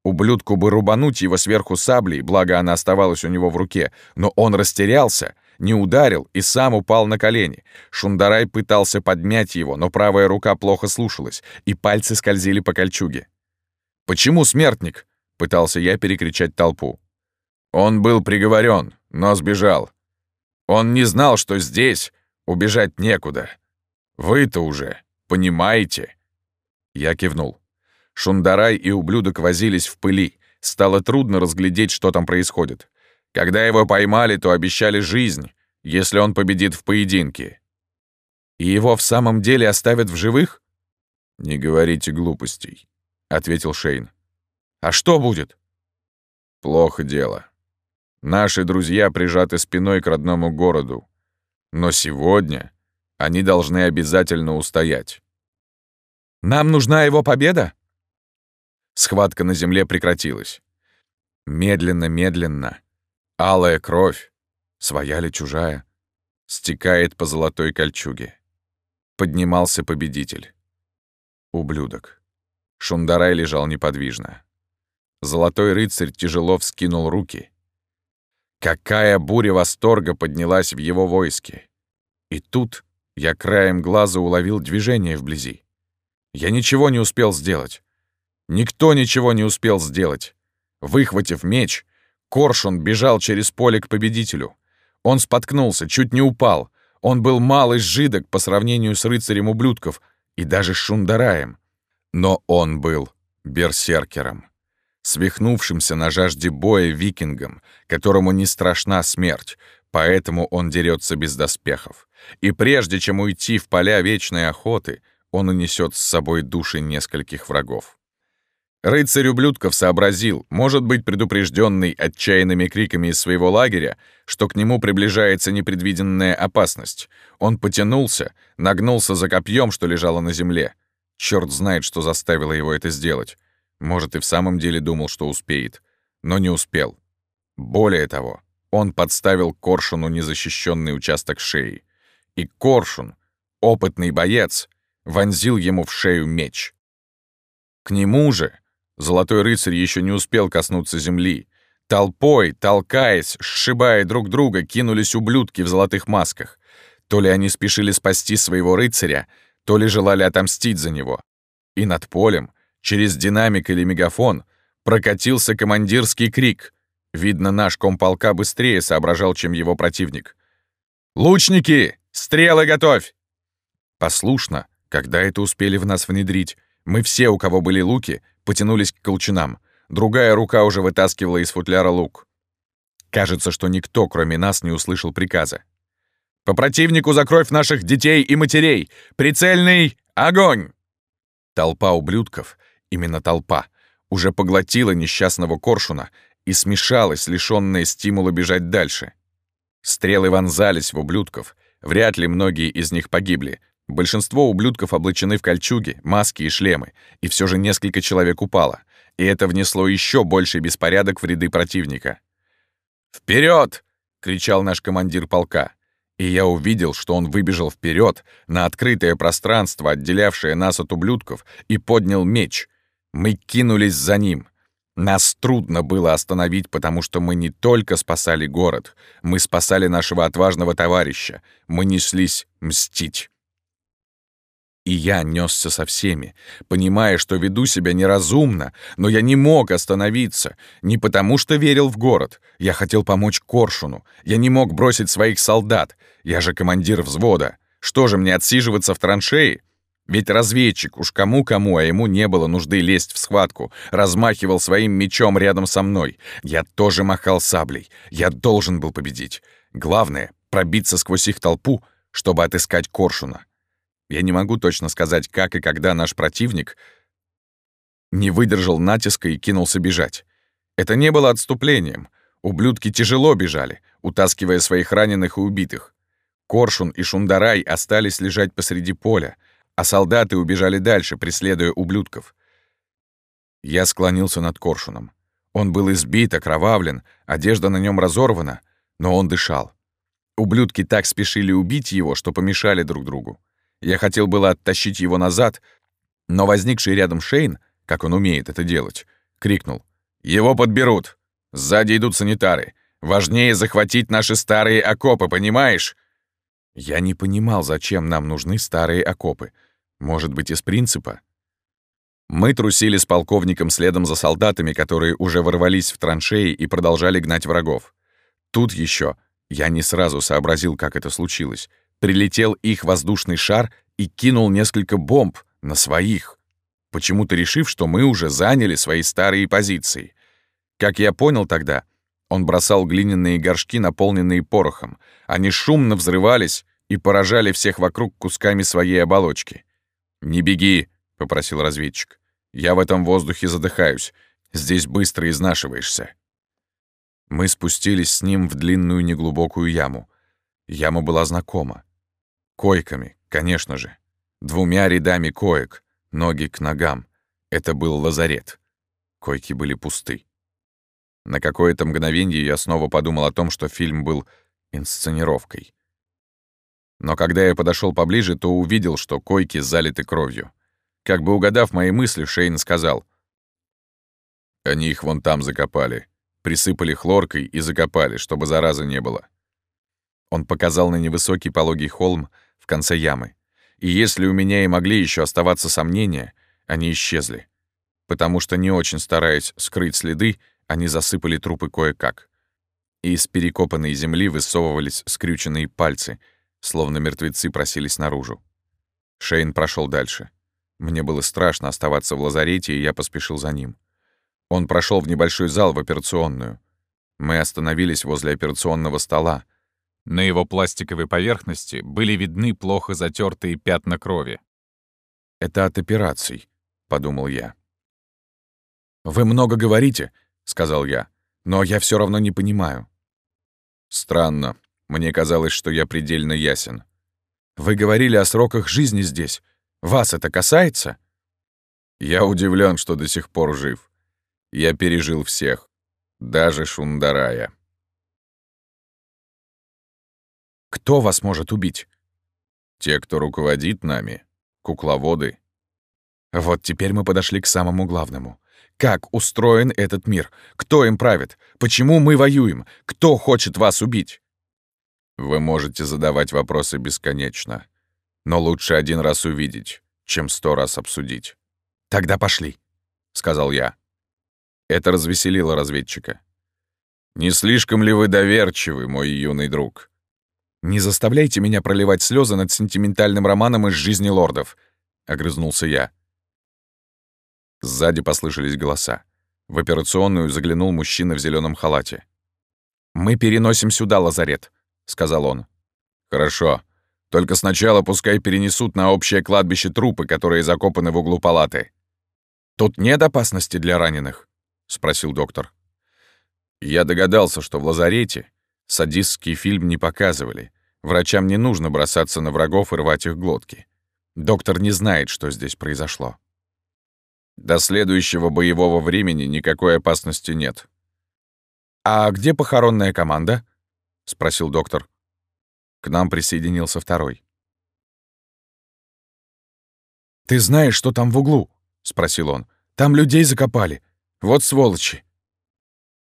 Ублюдку бы рубануть его сверху саблей, благо она оставалась у него в руке, но он растерялся — не ударил и сам упал на колени. Шундарай пытался подмять его, но правая рука плохо слушалась, и пальцы скользили по кольчуге. «Почему смертник?» — пытался я перекричать толпу. Он был приговорен, но сбежал. Он не знал, что здесь убежать некуда. Вы-то уже понимаете?» Я кивнул. Шундарай и ублюдок возились в пыли. Стало трудно разглядеть, что там происходит. Когда его поймали, то обещали жизнь, если он победит в поединке. И его в самом деле оставят в живых? Не говорите глупостей, ответил Шейн. А что будет? Плохо дело. Наши друзья прижаты спиной к родному городу. Но сегодня они должны обязательно устоять. Нам нужна его победа? Схватка на земле прекратилась. Медленно-медленно Алая кровь, своя ли чужая, стекает по золотой кольчуге. Поднимался победитель. Ублюдок. Шундарай лежал неподвижно. Золотой рыцарь тяжело вскинул руки. Какая буря восторга поднялась в его войске. И тут я краем глаза уловил движение вблизи. Я ничего не успел сделать. Никто ничего не успел сделать. Выхватив меч, Коршун бежал через поле к победителю. Он споткнулся, чуть не упал. Он был малый жидок по сравнению с рыцарем ублюдков и даже шундараем. Но он был берсеркером, свихнувшимся на жажде боя викингом, которому не страшна смерть, Поэтому он дерется без доспехов. И прежде чем уйти в поля вечной охоты, он унесет с собой души нескольких врагов. Рыцарь ублюдков сообразил, может быть предупрежденный отчаянными криками из своего лагеря, что к нему приближается непредвиденная опасность. Он потянулся, нагнулся за копьем, что лежало на земле. Черт знает, что заставило его это сделать. Может, и в самом деле думал, что успеет. Но не успел. Более того, он подставил Коршуну незащищенный участок шеи. И Коршун, опытный боец, вонзил ему в шею меч. К нему же Золотой рыцарь еще не успел коснуться земли. Толпой, толкаясь, сшибая друг друга, кинулись ублюдки в золотых масках. То ли они спешили спасти своего рыцаря, то ли желали отомстить за него. И над полем, через динамик или мегафон, прокатился командирский крик. Видно, наш комполка быстрее соображал, чем его противник. «Лучники! Стрелы готовь!» Послушно, когда это успели в нас внедрить, мы все, у кого были луки, потянулись к колчанам. Другая рука уже вытаскивала из футляра лук. Кажется, что никто, кроме нас, не услышал приказа. «По противнику за кровь наших детей и матерей! Прицельный огонь!» Толпа ублюдков, именно толпа, уже поглотила несчастного коршуна и смешалась, лишённая стимула бежать дальше. Стрелы вонзались в ублюдков, вряд ли многие из них погибли, Большинство ублюдков облачены в кольчуги, маски и шлемы, и все же несколько человек упало, и это внесло еще больший беспорядок в ряды противника. «Вперед!» — кричал наш командир полка. И я увидел, что он выбежал вперед на открытое пространство, отделявшее нас от ублюдков, и поднял меч. Мы кинулись за ним. Нас трудно было остановить, потому что мы не только спасали город, мы спасали нашего отважного товарища, мы неслись мстить. И я несся со всеми, понимая, что веду себя неразумно, но я не мог остановиться, не потому что верил в город. Я хотел помочь Коршуну. Я не мог бросить своих солдат. Я же командир взвода. Что же мне отсиживаться в траншеи? Ведь разведчик, уж кому-кому, а ему не было нужды лезть в схватку, размахивал своим мечом рядом со мной. Я тоже махал саблей. Я должен был победить. Главное — пробиться сквозь их толпу, чтобы отыскать Коршуна. Я не могу точно сказать, как и когда наш противник не выдержал натиска и кинулся бежать. Это не было отступлением. Ублюдки тяжело бежали, утаскивая своих раненых и убитых. Коршун и Шундарай остались лежать посреди поля, а солдаты убежали дальше, преследуя ублюдков. Я склонился над Коршуном. Он был избит, окровавлен, одежда на нем разорвана, но он дышал. Ублюдки так спешили убить его, что помешали друг другу. Я хотел было оттащить его назад, но возникший рядом Шейн, как он умеет это делать, крикнул. «Его подберут! Сзади идут санитары. Важнее захватить наши старые окопы, понимаешь?» Я не понимал, зачем нам нужны старые окопы. Может быть, из принципа? Мы трусили с полковником следом за солдатами, которые уже ворвались в траншеи и продолжали гнать врагов. Тут еще я не сразу сообразил, как это случилось прилетел их воздушный шар и кинул несколько бомб на своих, почему-то решив, что мы уже заняли свои старые позиции. Как я понял тогда, он бросал глиняные горшки, наполненные порохом. Они шумно взрывались и поражали всех вокруг кусками своей оболочки. «Не беги», — попросил разведчик. «Я в этом воздухе задыхаюсь. Здесь быстро изнашиваешься». Мы спустились с ним в длинную неглубокую яму. Яма была знакома. Койками, конечно же. Двумя рядами коек, ноги к ногам. Это был лазарет. Койки были пусты. На какое-то мгновение я снова подумал о том, что фильм был инсценировкой. Но когда я подошел поближе, то увидел, что койки залиты кровью. Как бы угадав мои мысли, Шейн сказал. «Они их вон там закопали. Присыпали хлоркой и закопали, чтобы заразы не было». Он показал на невысокий пологий холм, конце ямы. И если у меня и могли еще оставаться сомнения, они исчезли. Потому что, не очень стараясь скрыть следы, они засыпали трупы кое-как. Из перекопанной земли высовывались скрюченные пальцы, словно мертвецы просились наружу. Шейн прошел дальше. Мне было страшно оставаться в лазарете, и я поспешил за ним. Он прошел в небольшой зал в операционную. Мы остановились возле операционного стола. На его пластиковой поверхности были видны плохо затертые пятна крови. «Это от операций», — подумал я. «Вы много говорите», — сказал я, — «но я все равно не понимаю». «Странно. Мне казалось, что я предельно ясен. Вы говорили о сроках жизни здесь. Вас это касается?» Я удивлен, что до сих пор жив. Я пережил всех, даже Шундарая. Кто вас может убить? Те, кто руководит нами, кукловоды. Вот теперь мы подошли к самому главному. Как устроен этот мир? Кто им правит? Почему мы воюем? Кто хочет вас убить? Вы можете задавать вопросы бесконечно, но лучше один раз увидеть, чем сто раз обсудить. «Тогда пошли», — сказал я. Это развеселило разведчика. «Не слишком ли вы доверчивы, мой юный друг?» «Не заставляйте меня проливать слезы над сентиментальным романом из жизни лордов», — огрызнулся я. Сзади послышались голоса. В операционную заглянул мужчина в зеленом халате. «Мы переносим сюда лазарет», — сказал он. «Хорошо. Только сначала пускай перенесут на общее кладбище трупы, которые закопаны в углу палаты». «Тут нет опасности для раненых?» — спросил доктор. Я догадался, что в лазарете Садистский фильм не показывали. Врачам не нужно бросаться на врагов и рвать их глотки. Доктор не знает, что здесь произошло. До следующего боевого времени никакой опасности нет. «А где похоронная команда?» — спросил доктор. К нам присоединился второй. «Ты знаешь, что там в углу?» — спросил он. «Там людей закопали. Вот сволочи».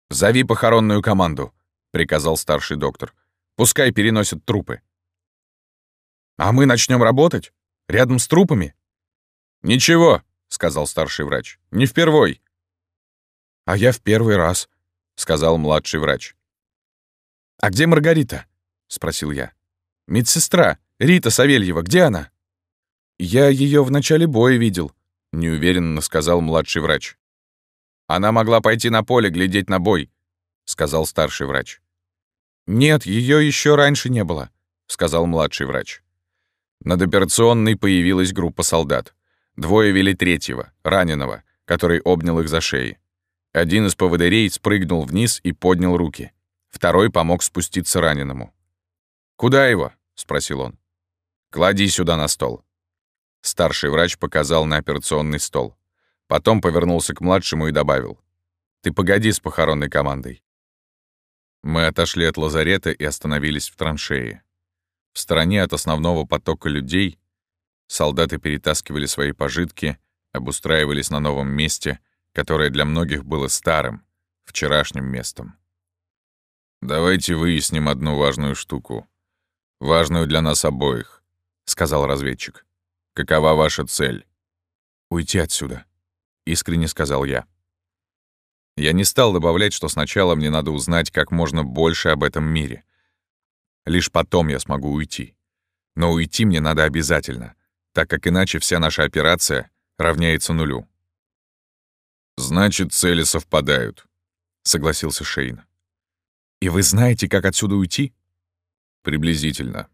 «Зови похоронную команду», приказал старший доктор. «Пускай переносят трупы». «А мы начнем работать? Рядом с трупами?» «Ничего», — сказал старший врач. «Не впервой». «А я в первый раз», — сказал младший врач. «А где Маргарита?» — спросил я. «Медсестра, Рита Савельева, где она?» «Я ее в начале боя видел», — неуверенно сказал младший врач. «Она могла пойти на поле глядеть на бой», — сказал старший врач. «Нет, ее еще раньше не было», — сказал младший врач. Над операционной появилась группа солдат. Двое вели третьего, раненого, который обнял их за шеи. Один из поводырей спрыгнул вниз и поднял руки. Второй помог спуститься раненому. «Куда его?» — спросил он. «Клади сюда на стол». Старший врач показал на операционный стол. Потом повернулся к младшему и добавил. «Ты погоди с похоронной командой. Мы отошли от лазарета и остановились в траншее. В стороне от основного потока людей солдаты перетаскивали свои пожитки, обустраивались на новом месте, которое для многих было старым, вчерашним местом. «Давайте выясним одну важную штуку. Важную для нас обоих», — сказал разведчик. «Какова ваша цель?» «Уйти отсюда», — искренне сказал я. Я не стал добавлять, что сначала мне надо узнать как можно больше об этом мире. Лишь потом я смогу уйти. Но уйти мне надо обязательно, так как иначе вся наша операция равняется нулю. «Значит, цели совпадают», — согласился Шейн. «И вы знаете, как отсюда уйти?» «Приблизительно.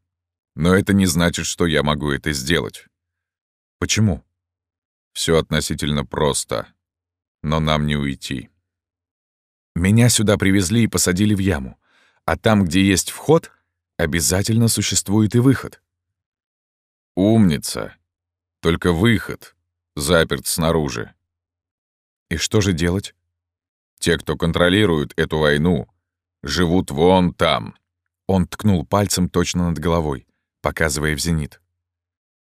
Но это не значит, что я могу это сделать». «Почему?» Все относительно просто. Но нам не уйти». Меня сюда привезли и посадили в яму. А там, где есть вход, обязательно существует и выход. Умница. Только выход заперт снаружи. И что же делать? Те, кто контролирует эту войну, живут вон там. Он ткнул пальцем точно над головой, показывая в зенит.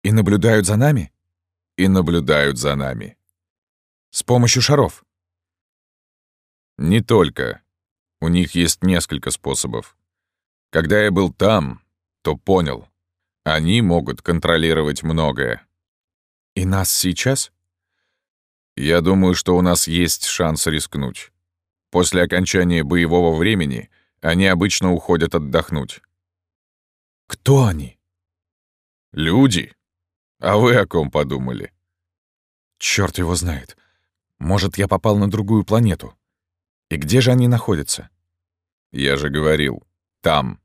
И наблюдают за нами? И наблюдают за нами. С помощью шаров. Не только. У них есть несколько способов. Когда я был там, то понял. Они могут контролировать многое. И нас сейчас? Я думаю, что у нас есть шанс рискнуть. После окончания боевого времени они обычно уходят отдохнуть. Кто они? Люди. А вы о ком подумали? Черт его знает. Может, я попал на другую планету. И где же они находятся? Я же говорил, там.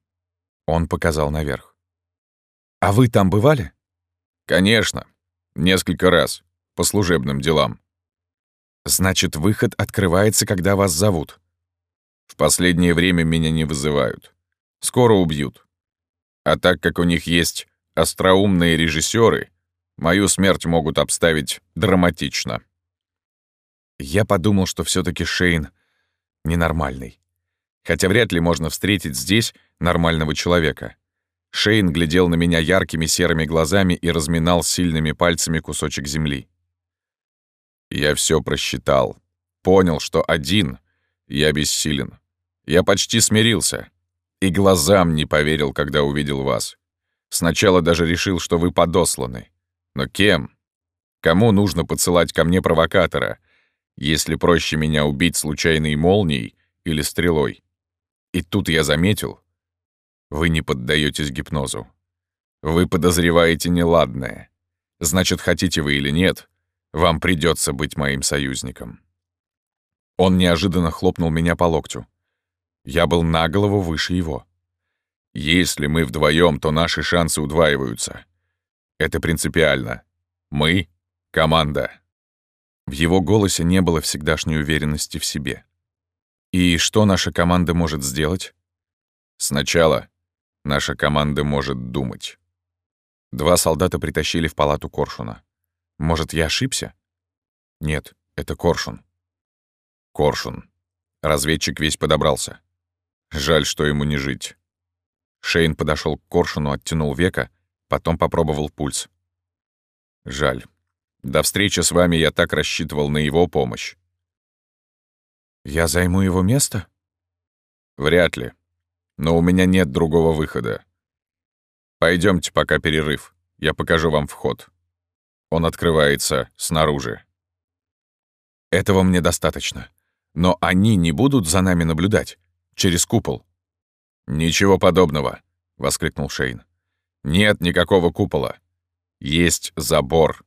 Он показал наверх. «А вы там бывали?» «Конечно. Несколько раз. По служебным делам». «Значит, выход открывается, когда вас зовут?» «В последнее время меня не вызывают. Скоро убьют. А так как у них есть остроумные режиссеры, мою смерть могут обставить драматично». Я подумал, что все таки Шейн ненормальный. Хотя вряд ли можно встретить здесь нормального человека. Шейн глядел на меня яркими серыми глазами и разминал сильными пальцами кусочек земли. Я все просчитал. Понял, что один я бессилен. Я почти смирился. И глазам не поверил, когда увидел вас. Сначала даже решил, что вы подосланы. Но кем? Кому нужно подсылать ко мне провокатора, если проще меня убить случайной молнией или стрелой? И тут я заметил, вы не поддаетесь гипнозу. Вы подозреваете неладное. Значит, хотите вы или нет, вам придется быть моим союзником. Он неожиданно хлопнул меня по локтю. Я был на голову выше его. Если мы вдвоем, то наши шансы удваиваются. Это принципиально. Мы — команда. В его голосе не было всегдашней уверенности в себе. И что наша команда может сделать? Сначала наша команда может думать. Два солдата притащили в палату Коршуна. Может, я ошибся? Нет, это Коршун. Коршун. Разведчик весь подобрался. Жаль, что ему не жить. Шейн подошел к Коршуну, оттянул века, потом попробовал пульс. Жаль. До встречи с вами я так рассчитывал на его помощь. Я займу его место? Вряд ли. Но у меня нет другого выхода. Пойдемте, пока перерыв. Я покажу вам вход. Он открывается снаружи. Этого мне достаточно. Но они не будут за нами наблюдать. Через купол. «Ничего подобного», — воскликнул Шейн. «Нет никакого купола. Есть забор.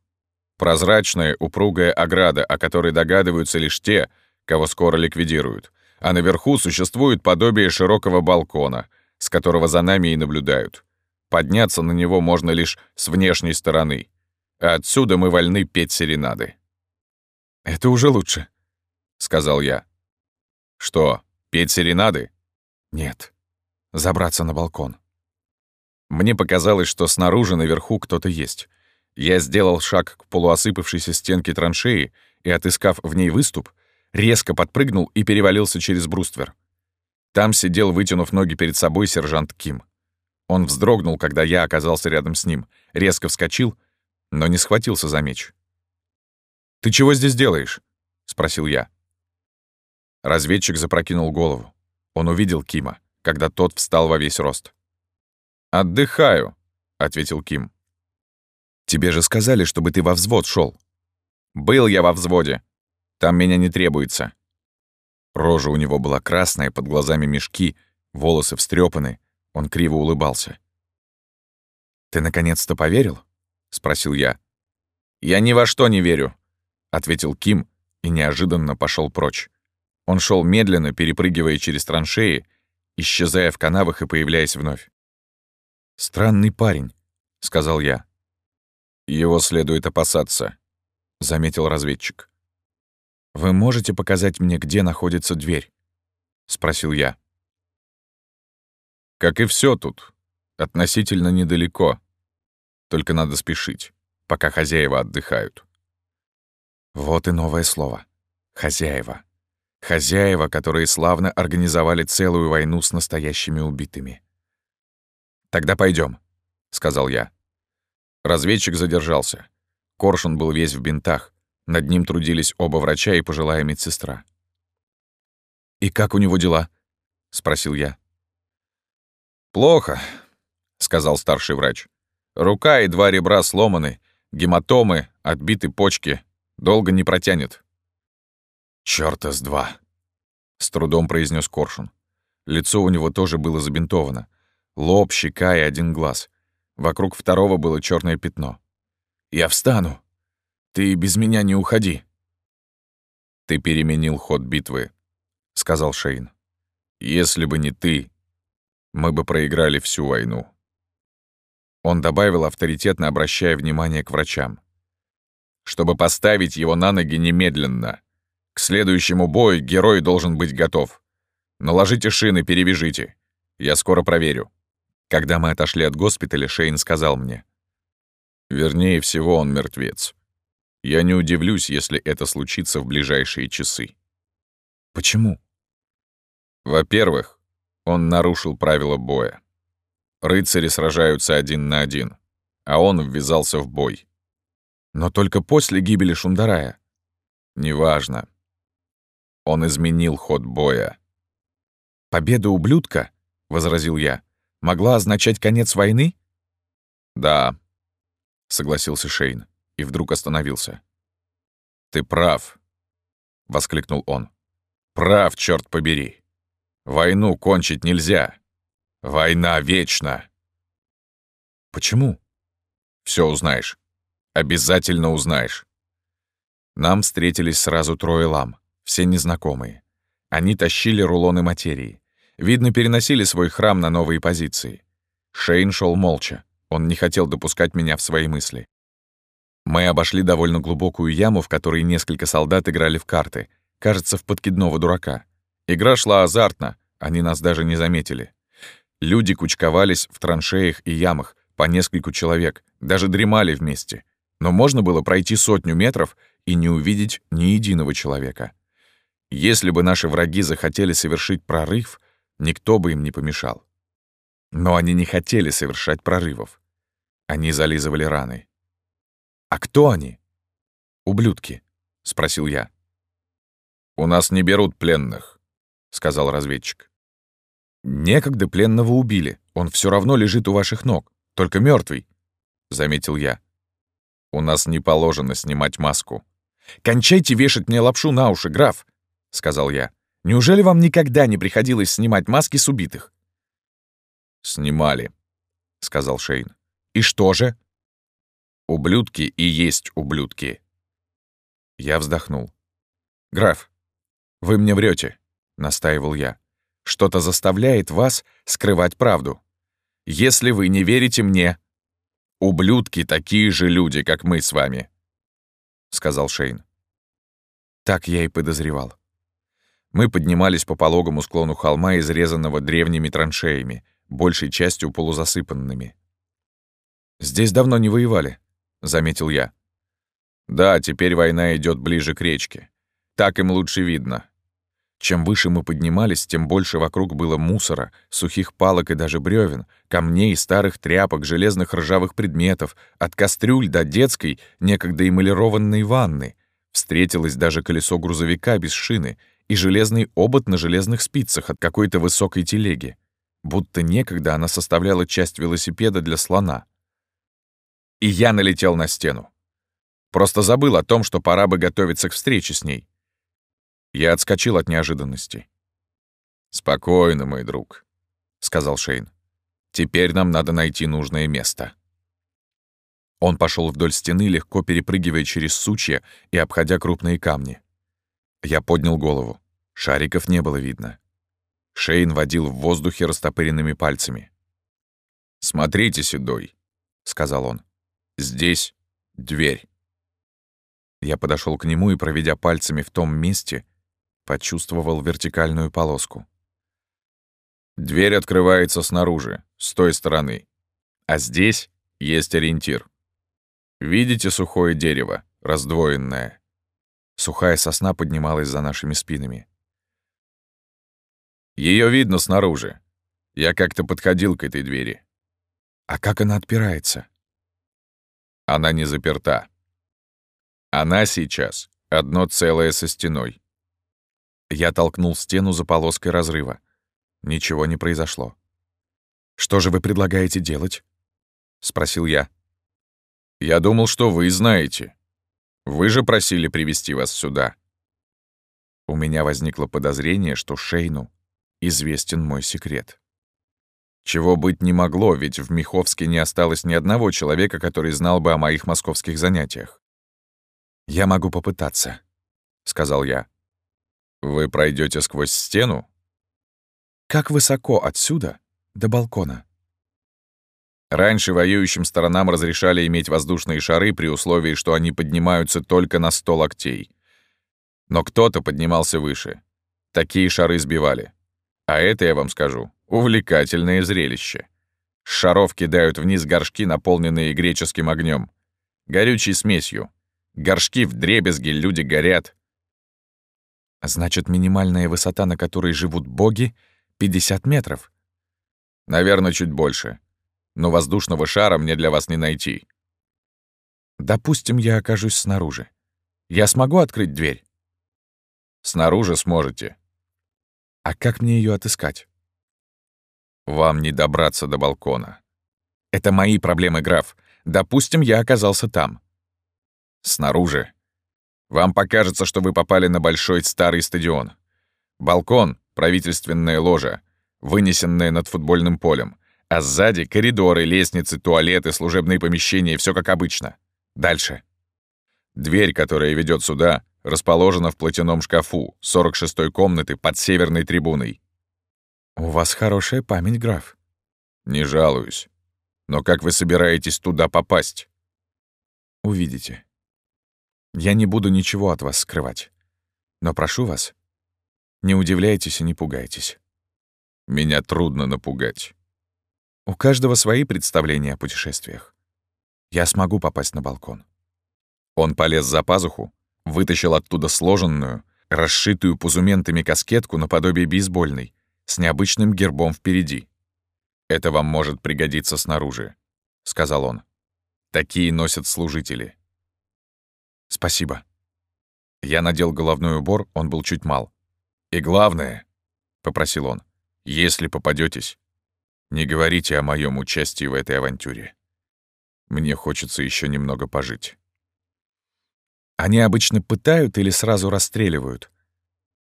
Прозрачная упругая ограда, о которой догадываются лишь те, кого скоро ликвидируют. А наверху существует подобие широкого балкона, с которого за нами и наблюдают. Подняться на него можно лишь с внешней стороны. А отсюда мы вольны петь серенады. «Это уже лучше», — сказал я. «Что, петь серенады?» «Нет, забраться на балкон». Мне показалось, что снаружи наверху кто-то есть. Я сделал шаг к полуосыпавшейся стенке траншеи и, отыскав в ней выступ, резко подпрыгнул и перевалился через бруствер. Там сидел, вытянув ноги перед собой, сержант Ким. Он вздрогнул, когда я оказался рядом с ним, резко вскочил, но не схватился за меч. «Ты чего здесь делаешь?» — спросил я. Разведчик запрокинул голову. Он увидел Кима, когда тот встал во весь рост. «Отдыхаю», — ответил Ким. «Тебе же сказали, чтобы ты во взвод шел. «Был я во взводе», там меня не требуется». Рожа у него была красная, под глазами мешки, волосы встрепаны. Он криво улыбался. «Ты наконец-то поверил?» — спросил я. «Я ни во что не верю», — ответил Ким и неожиданно пошел прочь. Он шел медленно, перепрыгивая через траншеи, исчезая в канавах и появляясь вновь. «Странный парень», — сказал я. «Его следует опасаться», — заметил разведчик. «Вы можете показать мне, где находится дверь?» — спросил я. «Как и все тут. Относительно недалеко. Только надо спешить, пока хозяева отдыхают». Вот и новое слово. Хозяева. Хозяева, которые славно организовали целую войну с настоящими убитыми. «Тогда пойдем, сказал я. Разведчик задержался. Коршун был весь в бинтах, над ним трудились оба врача и пожилая медсестра. «И как у него дела?» — спросил я. «Плохо», — сказал старший врач. «Рука и два ребра сломаны, гематомы, отбиты почки. Долго не протянет». «Чёрта с два», — с трудом произнес Коршун. Лицо у него тоже было забинтовано. Лоб, щека и один глаз. Вокруг второго было черное пятно. «Я встану», ты без меня не уходи. Ты переменил ход битвы, сказал Шейн. Если бы не ты, мы бы проиграли всю войну. Он добавил, авторитетно обращая внимание к врачам. Чтобы поставить его на ноги немедленно. К следующему бою герой должен быть готов. Наложите шины, перевяжите. Я скоро проверю. Когда мы отошли от госпиталя, Шейн сказал мне. Вернее всего, он мертвец. Я не удивлюсь, если это случится в ближайшие часы. Почему? Во-первых, он нарушил правила боя. Рыцари сражаются один на один, а он ввязался в бой. Но только после гибели Шундарая. Неважно. Он изменил ход боя. «Победа ублюдка», — возразил я, — «могла означать конец войны?» «Да», — согласился Шейн и вдруг остановился. «Ты прав», — воскликнул он. «Прав, черт побери. Войну кончить нельзя. Война вечна». «Почему?» Все узнаешь. Обязательно узнаешь». Нам встретились сразу трое лам, все незнакомые. Они тащили рулоны материи. Видно, переносили свой храм на новые позиции. Шейн шел молча. Он не хотел допускать меня в свои мысли. Мы обошли довольно глубокую яму, в которой несколько солдат играли в карты. Кажется, в подкидного дурака. Игра шла азартно, они нас даже не заметили. Люди кучковались в траншеях и ямах, по нескольку человек, даже дремали вместе. Но можно было пройти сотню метров и не увидеть ни единого человека. Если бы наши враги захотели совершить прорыв, никто бы им не помешал. Но они не хотели совершать прорывов. Они зализывали раны. «А кто они?» «Ублюдки», — спросил я. «У нас не берут пленных», — сказал разведчик. «Некогда пленного убили. Он все равно лежит у ваших ног, только мертвый, заметил я. «У нас не положено снимать маску». «Кончайте вешать мне лапшу на уши, граф. — сказал я. «Неужели вам никогда не приходилось снимать маски с убитых?» «Снимали», — сказал Шейн. «И что же?» «Ублюдки и есть ублюдки». Я вздохнул. «Граф, вы мне врете, настаивал я. «Что-то заставляет вас скрывать правду. Если вы не верите мне...» «Ублюдки такие же люди, как мы с вами», — сказал Шейн. Так я и подозревал. Мы поднимались по пологому склону холма, изрезанного древними траншеями, большей частью полузасыпанными. «Здесь давно не воевали», — заметил я. «Да, теперь война идет ближе к речке. Так им лучше видно». Чем выше мы поднимались, тем больше вокруг было мусора, сухих палок и даже бревен, камней, старых тряпок, железных ржавых предметов, от кастрюль до детской, некогда эмалированной ванны. Встретилось даже колесо грузовика без шины — и железный обод на железных спицах от какой-то высокой телеги, будто некогда она составляла часть велосипеда для слона. И я налетел на стену. Просто забыл о том, что пора бы готовиться к встрече с ней. Я отскочил от неожиданности. «Спокойно, мой друг», — сказал Шейн. «Теперь нам надо найти нужное место». Он пошел вдоль стены, легко перепрыгивая через сучья и обходя крупные камни. Я поднял голову. Шариков не было видно. Шейн водил в воздухе растопыренными пальцами. «Смотрите, Седой», — сказал он. «Здесь дверь». Я подошел к нему и, проведя пальцами в том месте, почувствовал вертикальную полоску. Дверь открывается снаружи, с той стороны. А здесь есть ориентир. Видите сухое дерево, раздвоенное? Сухая сосна поднималась за нашими спинами. Ее видно снаружи. Я как-то подходил к этой двери. А как она отпирается? Она не заперта. Она сейчас одно целое со стеной. Я толкнул стену за полоской разрыва. Ничего не произошло. «Что же вы предлагаете делать?» — спросил я. «Я думал, что вы знаете», вы же просили привести вас сюда. У меня возникло подозрение, что Шейну известен мой секрет. Чего быть не могло, ведь в Миховске не осталось ни одного человека, который знал бы о моих московских занятиях. «Я могу попытаться», — сказал я. «Вы пройдете сквозь стену?» «Как высоко отсюда До балкона. Раньше воюющим сторонам разрешали иметь воздушные шары при условии, что они поднимаются только на 100 локтей. Но кто-то поднимался выше. Такие шары сбивали. А это, я вам скажу, увлекательное зрелище. Шаров кидают вниз горшки, наполненные греческим огнем, горючей смесью. Горшки в дребезги, люди горят. Значит, минимальная высота, на которой живут боги, 50 метров. Наверное, чуть больше. Но воздушного шара мне для вас не найти. Допустим, я окажусь снаружи. Я смогу открыть дверь? Снаружи сможете. А как мне ее отыскать? Вам не добраться до балкона. Это мои проблемы, граф. Допустим, я оказался там. Снаружи. Вам покажется, что вы попали на большой старый стадион. Балкон — правительственная ложа, вынесенная над футбольным полем. А сзади — коридоры, лестницы, туалеты, служебные помещения, все как обычно. Дальше. Дверь, которая ведет сюда, расположена в платяном шкафу 46-й комнаты под северной трибуной. «У вас хорошая память, граф». «Не жалуюсь. Но как вы собираетесь туда попасть?» «Увидите. Я не буду ничего от вас скрывать. Но прошу вас, не удивляйтесь и не пугайтесь». «Меня трудно напугать». «У каждого свои представления о путешествиях. Я смогу попасть на балкон». Он полез за пазуху, вытащил оттуда сложенную, расшитую пузументами каскетку наподобие бейсбольной, с необычным гербом впереди. «Это вам может пригодиться снаружи», — сказал он. «Такие носят служители». «Спасибо». Я надел головной убор, он был чуть мал. «И главное», — попросил он, — «если попадетесь, не говорите о моем участии в этой авантюре. Мне хочется еще немного пожить». «Они обычно пытают или сразу расстреливают?»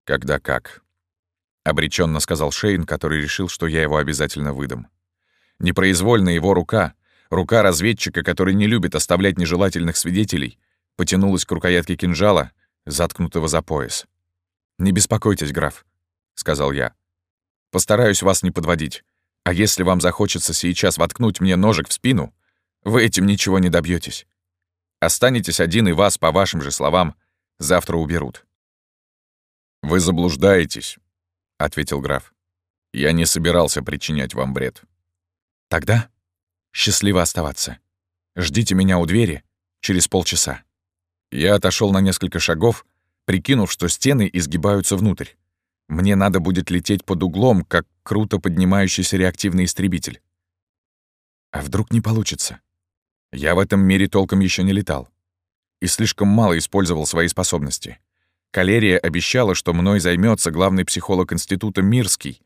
«Когда как», обреченно сказал Шейн, который решил, что я его обязательно выдам. Непроизвольно его рука, рука разведчика, который не любит оставлять нежелательных свидетелей, потянулась к рукоятке кинжала, заткнутого за пояс. «Не беспокойтесь, граф», — сказал я. «Постараюсь вас не подводить. А если вам захочется сейчас воткнуть мне ножик в спину, вы этим ничего не добьетесь. Останетесь один, и вас, по вашим же словам, завтра уберут». «Вы заблуждаетесь», — ответил граф. «Я не собирался причинять вам бред». «Тогда счастливо оставаться. Ждите меня у двери через полчаса». Я отошел на несколько шагов, прикинув, что стены изгибаются внутрь. Мне надо будет лететь под углом, как круто поднимающийся реактивный истребитель. А вдруг не получится? Я в этом мире толком еще не летал. И слишком мало использовал свои способности. Калерия обещала, что мной займется главный психолог института Мирский.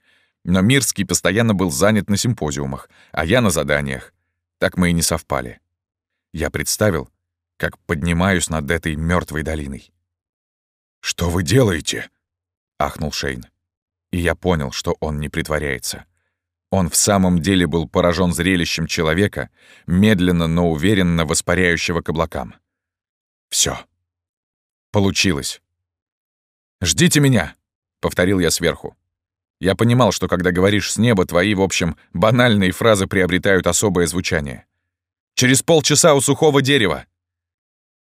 Но Мирский постоянно был занят на симпозиумах, а я на заданиях. Так мы и не совпали. Я представил, как поднимаюсь над этой мертвой долиной. «Что вы делаете?» — ахнул Шейн. И я понял, что он не притворяется. Он в самом деле был поражен зрелищем человека, медленно, но уверенно воспаряющего к облакам. Все. Получилось. «Ждите меня!» — повторил я сверху. Я понимал, что когда говоришь с неба, твои, в общем, банальные фразы приобретают особое звучание. «Через полчаса у сухого дерева!»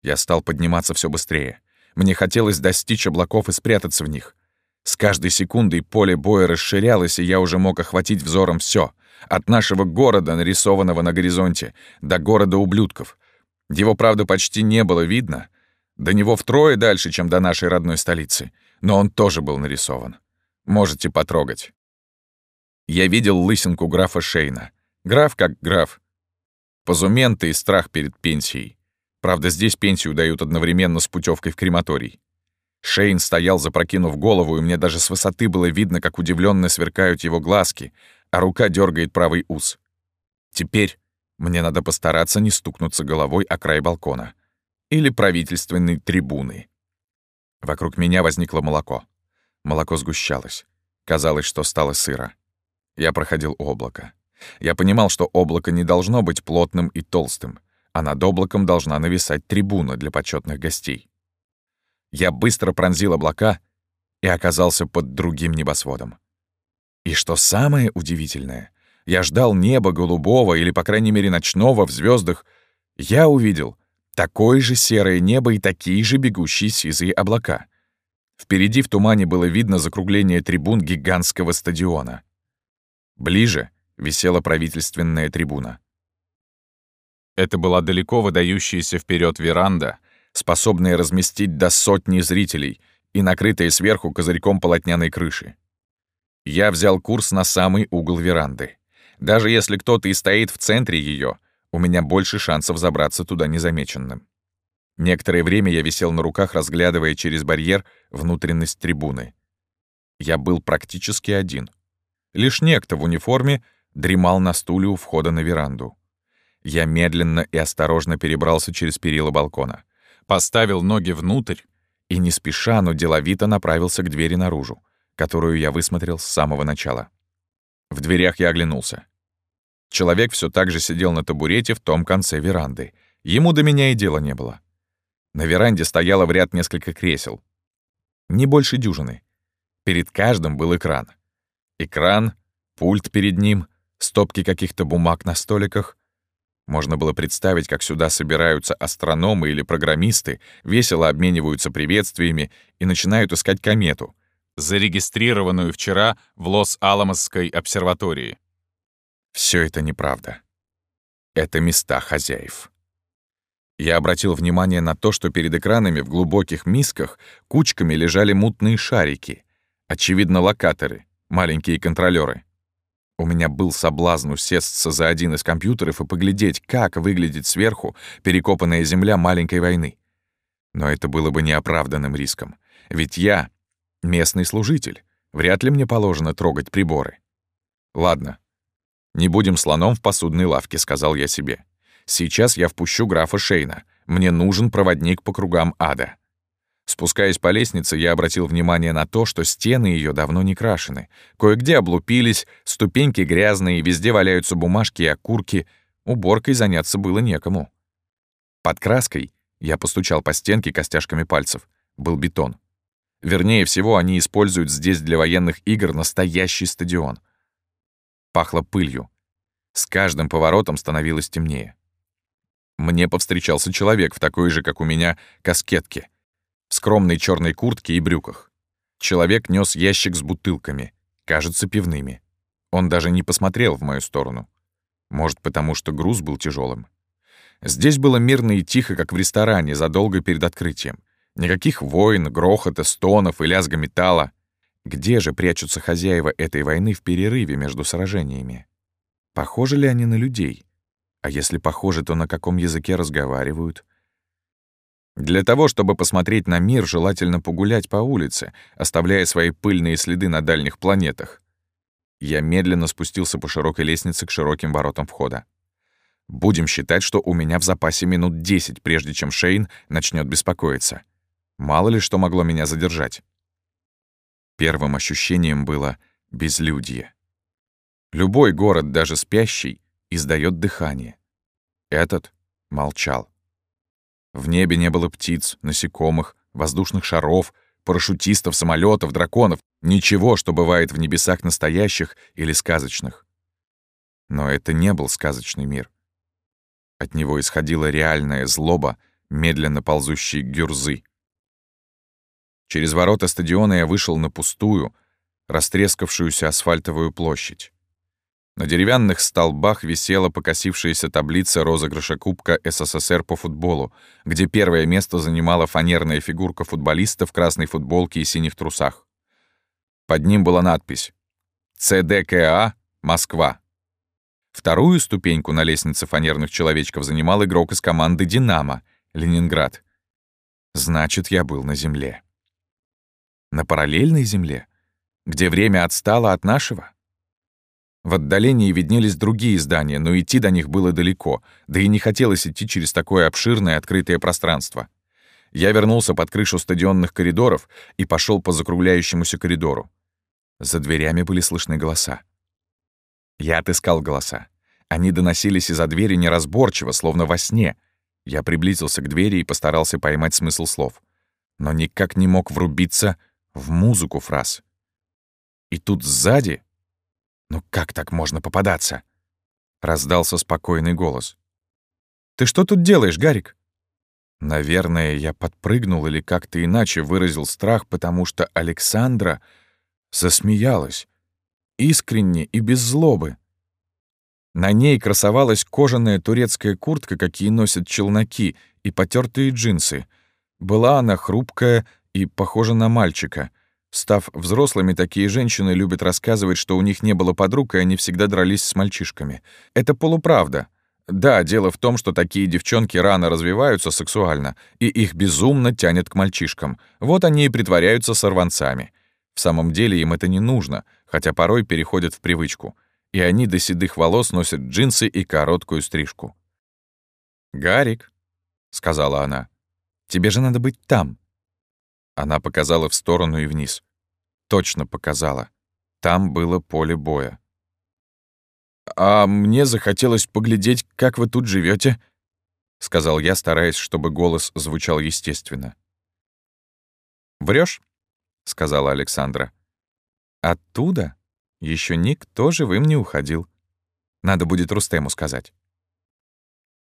Я стал подниматься все быстрее. Мне хотелось достичь облаков и спрятаться в них. С каждой секундой поле боя расширялось, и я уже мог охватить взором все, От нашего города, нарисованного на горизонте, до города ублюдков. Его, правда, почти не было видно, до него втрое дальше, чем до нашей родной столицы. Но он тоже был нарисован. Можете потрогать. Я видел лысинку графа Шейна. Граф как граф. Позументы и страх перед пенсией. Правда, здесь пенсию дают одновременно с путевкой в крематорий. Шейн стоял, запрокинув голову, и мне даже с высоты было видно, как удивленно сверкают его глазки, а рука дергает правый ус. Теперь мне надо постараться не стукнуться головой о край балкона или правительственной трибуны. Вокруг меня возникло молоко. Молоко сгущалось. Казалось, что стало сыро. Я проходил облако. Я понимал, что облако не должно быть плотным и толстым, а над облаком должна нависать трибуна для почетных гостей. Я быстро пронзил облака и оказался под другим небосводом. И что самое удивительное, Я ждал неба голубого или, по крайней мере, ночного в звездах. Я увидел такое же серое небо и такие же бегущие сизые облака. Впереди в тумане было видно закругление трибун гигантского стадиона. Ближе висела правительственная трибуна. Это была далеко выдающаяся вперед веранда, способная разместить до сотни зрителей и накрытая сверху козырьком полотняной крыши. Я взял курс на самый угол веранды. Даже если кто-то и стоит в центре ее, у меня больше шансов забраться туда незамеченным. Некоторое время я висел на руках, разглядывая через барьер внутренность трибуны. Я был практически один. Лишь некто в униформе дремал на стуле у входа на веранду. Я медленно и осторожно перебрался через перила балкона, поставил ноги внутрь и не спеша, но деловито направился к двери наружу, которую я высмотрел с самого начала. В дверях я оглянулся. Человек все так же сидел на табурете в том конце веранды. Ему до меня и дела не было. На веранде стояло в ряд несколько кресел. Не больше дюжины. Перед каждым был экран. Экран, пульт перед ним, стопки каких-то бумаг на столиках, можно было представить, как сюда собираются астрономы или программисты, весело обмениваются приветствиями и начинают искать комету, зарегистрированную вчера в Лос-Аламосской обсерватории. Все это неправда. Это места хозяев. Я обратил внимание на то, что перед экранами в глубоких мисках кучками лежали мутные шарики, очевидно, локаторы, маленькие контролёры. У меня был соблазн усесться за один из компьютеров и поглядеть, как выглядит сверху перекопанная земля маленькой войны. Но это было бы неоправданным риском. Ведь я — местный служитель. Вряд ли мне положено трогать приборы. Ладно. Не будем слоном в посудной лавке, сказал я себе. Сейчас я впущу графа Шейна. Мне нужен проводник по кругам ада. Спускаясь по лестнице, я обратил внимание на то, что стены ее давно не крашены. Кое-где облупились, ступеньки грязные, везде валяются бумажки и окурки. Уборкой заняться было некому. Под краской, я постучал по стенке костяшками пальцев, был бетон. Вернее всего, они используют здесь для военных игр настоящий стадион. Пахло пылью. С каждым поворотом становилось темнее. Мне повстречался человек в такой же, как у меня, каскетке в скромной черной куртке и брюках. Человек нес ящик с бутылками, кажется, пивными. Он даже не посмотрел в мою сторону. Может, потому что груз был тяжелым. Здесь было мирно и тихо, как в ресторане, задолго перед открытием. Никаких войн, грохота, стонов и лязга металла. Где же прячутся хозяева этой войны в перерыве между сражениями? Похожи ли они на людей? А если похожи, то на каком языке разговаривают? Для того, чтобы посмотреть на мир, желательно погулять по улице, оставляя свои пыльные следы на дальних планетах. Я медленно спустился по широкой лестнице к широким воротам входа. Будем считать, что у меня в запасе минут 10, прежде чем Шейн начнет беспокоиться. Мало ли что могло меня задержать. Первым ощущением было безлюдье. Любой город, даже спящий, издает дыхание. Этот молчал. В небе не было птиц, насекомых, воздушных шаров, парашютистов, самолетов, драконов, ничего, что бывает в небесах настоящих или сказочных. Но это не был сказочный мир. От него исходила реальная злоба, медленно ползущей гюрзы. Через ворота стадиона я вышел на пустую, растрескавшуюся асфальтовую площадь. На деревянных столбах висела покосившаяся таблица розыгрыша Кубка СССР по футболу, где первое место занимала фанерная фигурка футболиста в красной футболке и синих трусах. Под ним была надпись «ЦДКА, Москва». Вторую ступеньку на лестнице фанерных человечков занимал игрок из команды «Динамо», Ленинград. Значит, я был на Земле. На параллельной Земле, где время отстало от нашего? В отдалении виднелись другие здания, но идти до них было далеко, да и не хотелось идти через такое обширное открытое пространство. Я вернулся под крышу стадионных коридоров и пошел по закругляющемуся коридору. За дверями были слышны голоса. Я отыскал голоса. Они доносились из-за двери неразборчиво, словно во сне. Я приблизился к двери и постарался поймать смысл слов. Но никак не мог врубиться в музыку фраз. И тут сзади «Ну как так можно попадаться?» — раздался спокойный голос. «Ты что тут делаешь, Гарик?» Наверное, я подпрыгнул или как-то иначе выразил страх, потому что Александра засмеялась. Искренне и без злобы. На ней красовалась кожаная турецкая куртка, какие носят челноки, и потертые джинсы. Была она хрупкая и похожа на мальчика. Став взрослыми, такие женщины любят рассказывать, что у них не было подруг, и они всегда дрались с мальчишками. Это полуправда. Да, дело в том, что такие девчонки рано развиваются сексуально, и их безумно тянет к мальчишкам. Вот они и притворяются сорванцами. В самом деле им это не нужно, хотя порой переходят в привычку и они до седых волос носят джинсы и короткую стрижку. «Гарик», — сказала она, — «тебе же надо быть там». Она показала в сторону и вниз. Точно показала. Там было поле боя. «А мне захотелось поглядеть, как вы тут живете, сказал я, стараясь, чтобы голос звучал естественно. Врешь? сказала Александра. «Оттуда?» Еще никто живым не уходил. Надо будет Рустему сказать.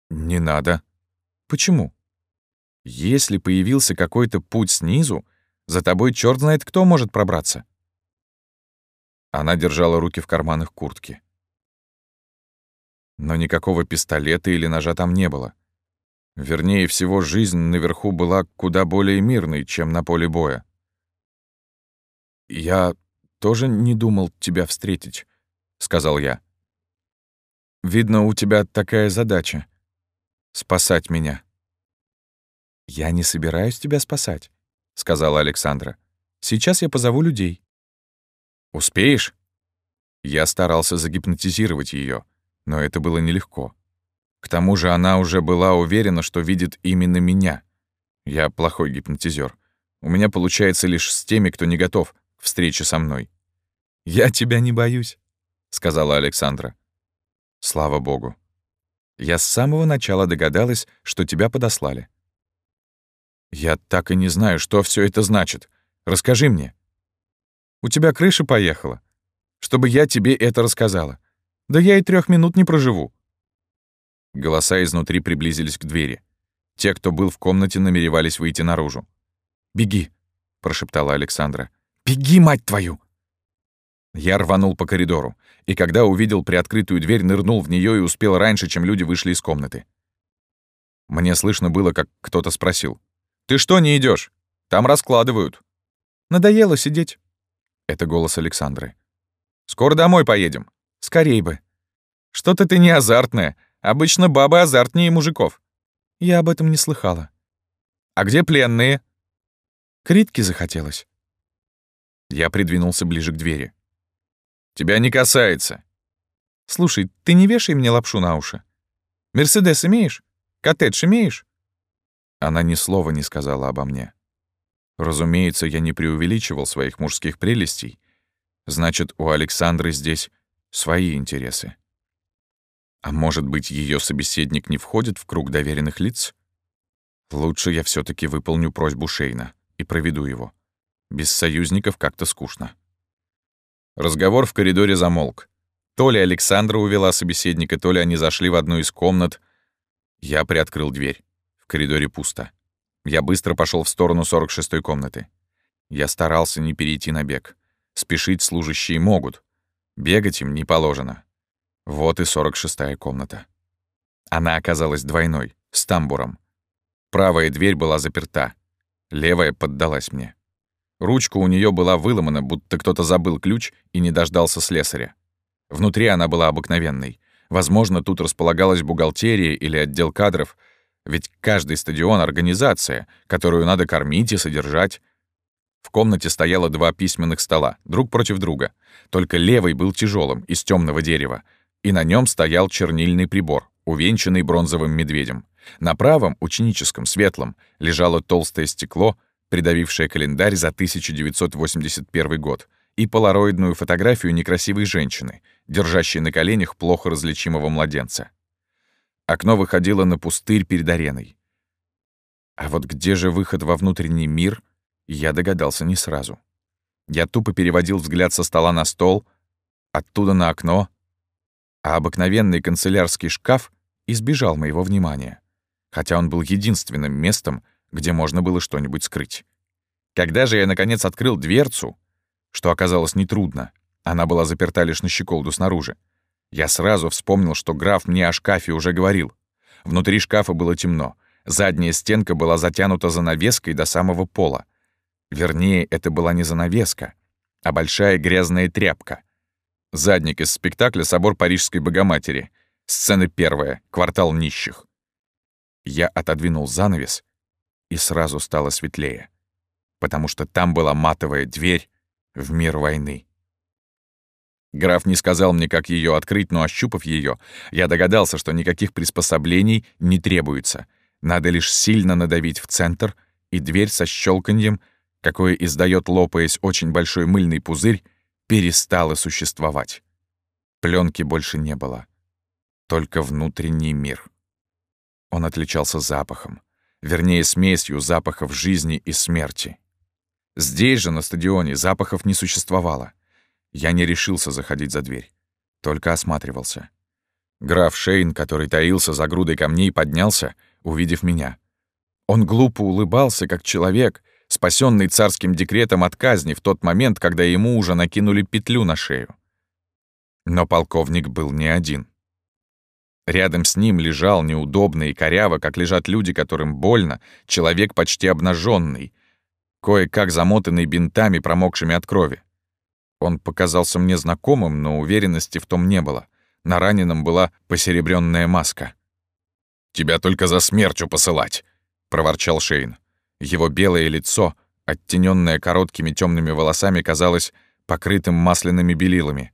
Не надо. Почему? Если появился какой-то путь снизу, за тобой черт знает кто может пробраться. Она держала руки в карманах куртки. Но никакого пистолета или ножа там не было. Вернее всего, жизнь наверху была куда более мирной, чем на поле боя. Я тоже не думал тебя встретить», — сказал я. «Видно, у тебя такая задача — спасать меня». «Я не собираюсь тебя спасать», — сказала Александра. «Сейчас я позову людей». «Успеешь?» Я старался загипнотизировать ее, но это было нелегко. К тому же она уже была уверена, что видит именно меня. Я плохой гипнотизер. У меня получается лишь с теми, кто не готов к встрече со мной. «Я тебя не боюсь», — сказала Александра. «Слава богу. Я с самого начала догадалась, что тебя подослали». «Я так и не знаю, что все это значит. Расскажи мне». «У тебя крыша поехала. Чтобы я тебе это рассказала. Да я и трех минут не проживу». Голоса изнутри приблизились к двери. Те, кто был в комнате, намеревались выйти наружу. «Беги», — прошептала Александра. «Беги, мать твою!» Я рванул по коридору, и когда увидел приоткрытую дверь, нырнул в нее и успел раньше, чем люди вышли из комнаты. Мне слышно было, как кто-то спросил. «Ты что не идешь? Там раскладывают». «Надоело сидеть». Это голос Александры. «Скоро домой поедем. Скорей бы». «Что-то ты не азартная. Обычно бабы азартнее мужиков». «Я об этом не слыхала». «А где пленные?» Критки захотелось. Я придвинулся ближе к двери. Тебя не касается. Слушай, ты не вешай мне лапшу на уши. Мерседес имеешь? Коттедж имеешь? Она ни слова не сказала обо мне. Разумеется, я не преувеличивал своих мужских прелестей. Значит, у Александры здесь свои интересы. А может быть, ее собеседник не входит в круг доверенных лиц? Лучше я все таки выполню просьбу Шейна и проведу его. Без союзников как-то скучно. Разговор в коридоре замолк. То ли Александра увела собеседника, то ли они зашли в одну из комнат. Я приоткрыл дверь. Коридоре пусто. Я быстро пошел в сторону 46-й комнаты. Я старался не перейти на бег. Спешить служащие могут. Бегать им не положено. Вот и 46-я комната. Она оказалась двойной, с тамбуром. Правая дверь была заперта. Левая поддалась мне. Ручка у нее была выломана, будто кто-то забыл ключ и не дождался слесаря. Внутри она была обыкновенной. Возможно, тут располагалась бухгалтерия или отдел кадров, ведь каждый стадион — организация, которую надо кормить и содержать. В комнате стояло два письменных стола, друг против друга. Только левый был тяжелым, из темного дерева, и на нем стоял чернильный прибор, увенчанный бронзовым медведем. На правом, ученическом, светлом, лежало толстое стекло — придавившая календарь за 1981 год, и полароидную фотографию некрасивой женщины, держащей на коленях плохо различимого младенца. Окно выходило на пустырь перед ареной. А вот где же выход во внутренний мир, я догадался не сразу. Я тупо переводил взгляд со стола на стол. оттуда на окно, а обыкновенный канцелярский шкаф избежал моего внимания, хотя он был единственным местом, где можно было что-нибудь скрыть. Когда же я, наконец, открыл дверцу, что оказалось нетрудно, она была заперта лишь на щеколду снаружи, я сразу вспомнил, что граф мне о шкафе уже говорил. Внутри шкафа было темно. Задняя стенка была затянута занавеской до самого пола. Вернее, это была не занавеска, а большая грязная тряпка. Задник из спектакля «Собор Парижской Богоматери». Сцена первая, квартал нищих. Я отодвинул занавес, и сразу стало светлее, потому что там была матовая дверь в мир войны. Граф не сказал мне, как ее открыть, но ощупав ее, я догадался, что никаких приспособлений не требуется. Надо лишь сильно надавить в центр, и дверь со щелканьем, какое издает лопаясь очень большой мыльный пузырь, перестала существовать. Пленки больше не было. Только внутренний мир. Он отличался запахом. Вернее, смесью запахов жизни и смерти. Здесь же, на стадионе, запахов не существовало. Я не решился заходить за дверь, только осматривался. Граф Шейн, который таился за грудой камней, поднялся, увидев меня. Он глупо улыбался, как человек, спасенный царским декретом от казни в тот момент, когда ему уже накинули петлю на шею. Но полковник был не один. Рядом с ним лежал неудобно и коряво, как лежат люди, которым больно, человек почти обнаженный, кое-как замотанный бинтами, промокшими от крови. Он показался мне знакомым, но уверенности в том не было. На раненом была посеребренная маска. «Тебя только за смертью посылать!» — проворчал Шейн. Его белое лицо, оттененное короткими темными волосами, казалось покрытым масляными белилами.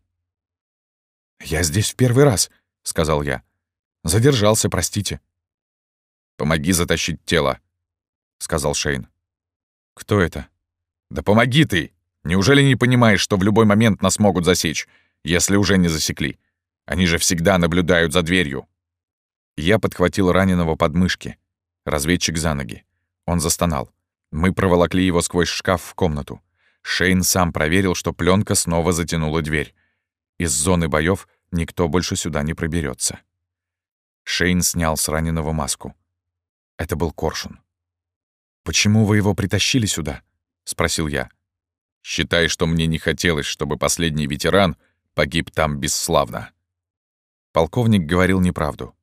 «Я здесь в первый раз», — сказал я. «Задержался, простите». «Помоги затащить тело», — сказал Шейн. «Кто это?» «Да помоги ты!» Неужели не понимаешь, что в любой момент нас могут засечь, если уже не засекли? Они же всегда наблюдают за дверью». Я подхватил раненого под мышки. Разведчик за ноги. Он застонал. Мы проволокли его сквозь шкаф в комнату. Шейн сам проверил, что пленка снова затянула дверь. Из зоны боев никто больше сюда не проберется. Шейн снял с раненого маску. Это был Коршун. «Почему вы его притащили сюда?» — спросил я. Считай, что мне не хотелось, чтобы последний ветеран погиб там бесславно. Полковник говорил неправду.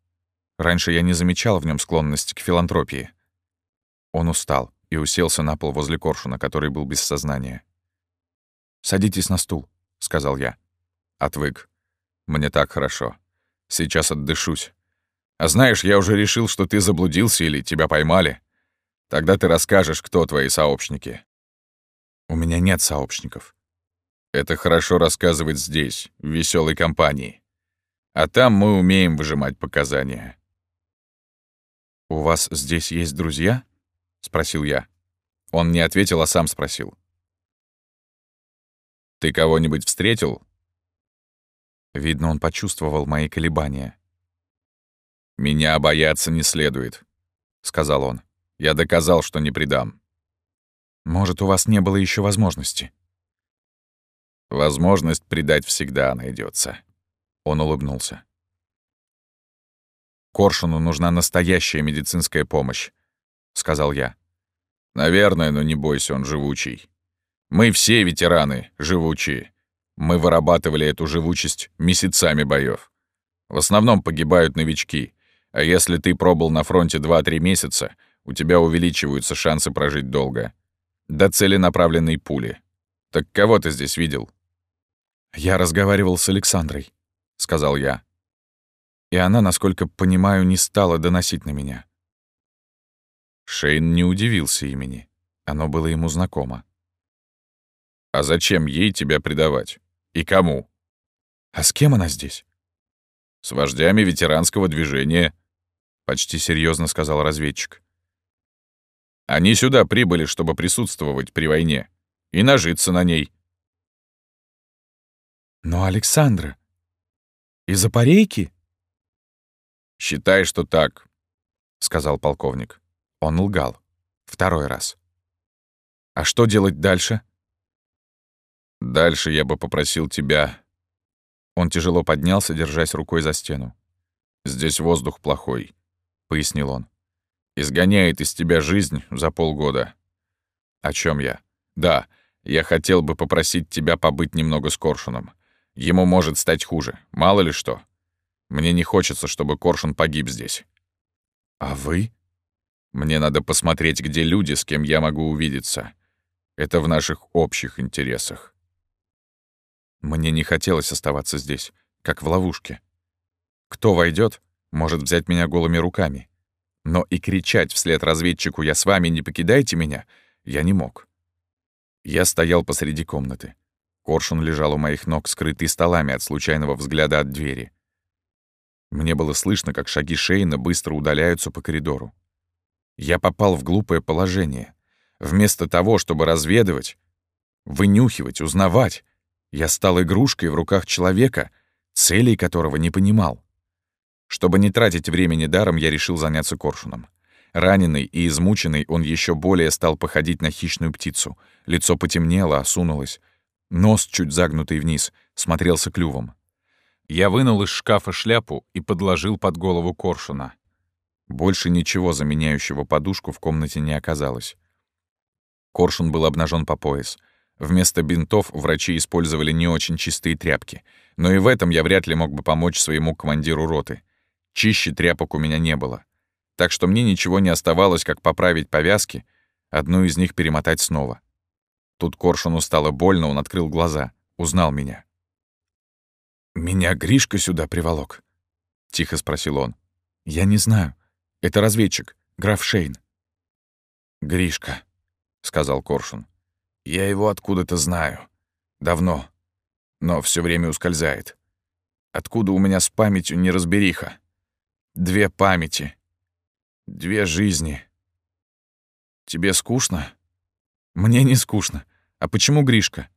Раньше я не замечал в нем склонность к филантропии. Он устал и уселся на пол возле коршуна, который был без сознания. «Садитесь на стул», — сказал я. Отвык. Мне так хорошо. Сейчас отдышусь. А знаешь, я уже решил, что ты заблудился или тебя поймали. Тогда ты расскажешь, кто твои сообщники. У меня нет сообщников. Это хорошо рассказывать здесь, в веселой компании. А там мы умеем выжимать показания. «У вас здесь есть друзья?» — спросил я. Он не ответил, а сам спросил. «Ты кого-нибудь встретил?» Видно, он почувствовал мои колебания. «Меня бояться не следует», — сказал он. «Я доказал, что не предам». Может, у вас не было еще возможности?» «Возможность предать всегда найдется. Он улыбнулся. «Коршуну нужна настоящая медицинская помощь», — сказал я. «Наверное, но не бойся, он живучий. Мы все ветераны, живучие. Мы вырабатывали эту живучесть месяцами боев. В основном погибают новички, а если ты пробыл на фронте 2-3 месяца, у тебя увеличиваются шансы прожить долго до целенаправленной пули. Так кого ты здесь видел?» «Я разговаривал с Александрой», — сказал я. И она, насколько понимаю, не стала доносить на меня. Шейн не удивился имени. Оно было ему знакомо. «А зачем ей тебя предавать? И кому?» «А с кем она здесь?» «С вождями ветеранского движения», — почти серьезно сказал разведчик. Они сюда прибыли, чтобы присутствовать при войне и нажиться на ней. Но Александра? Из-за парейки? Считай, что так, сказал полковник. Он лгал. Второй раз. А что делать дальше? Дальше я бы попросил тебя Он тяжело поднялся, держась рукой за стену. «Здесь воздух плохой», — пояснил он. «Изгоняет из тебя жизнь за полгода». «О чем я?» «Да, я хотел бы попросить тебя побыть немного с Коршуном. Ему может стать хуже, мало ли что. Мне не хочется, чтобы Коршун погиб здесь». «А вы?» «Мне надо посмотреть, где люди, с кем я могу увидеться. Это в наших общих интересах». Мне не хотелось оставаться здесь, как в ловушке. Кто войдет, может взять меня голыми руками. Но и кричать вслед разведчику «Я с вами, не покидайте меня!» я не мог. Я стоял посреди комнаты. Коршун лежал у моих ног, скрытый столами от случайного взгляда от двери. Мне было слышно, как шаги Шейна быстро удаляются по коридору. Я попал в глупое положение. Вместо того, чтобы разведывать, вынюхивать, узнавать, я стал игрушкой в руках человека, целей которого не понимал. Чтобы не тратить времени даром, я решил заняться коршуном. Раненый и измученный, он еще более стал походить на хищную птицу. Лицо потемнело, осунулось. Нос, чуть загнутый вниз, смотрелся клювом. Я вынул из шкафа шляпу и подложил под голову коршуна. Больше ничего заменяющего подушку в комнате не оказалось. Коршун был обнажен по пояс. Вместо бинтов врачи использовали не очень чистые тряпки. Но и в этом я вряд ли мог бы помочь своему командиру роты. Чище тряпок у меня не было так что мне ничего не оставалось, как поправить повязки, одну из них перемотать снова. Тут Коршуну стало больно, он открыл глаза, узнал меня. «Меня Гришка сюда приволок?» — тихо спросил он. «Я не знаю. Это разведчик, граф Шейн». «Гришка», — сказал Коршун. «Я его откуда-то знаю. Давно. Но все время ускользает. Откуда у меня с памятью неразбериха? Две памяти. Две жизни. Тебе скучно? Мне не скучно. А почему Гришка?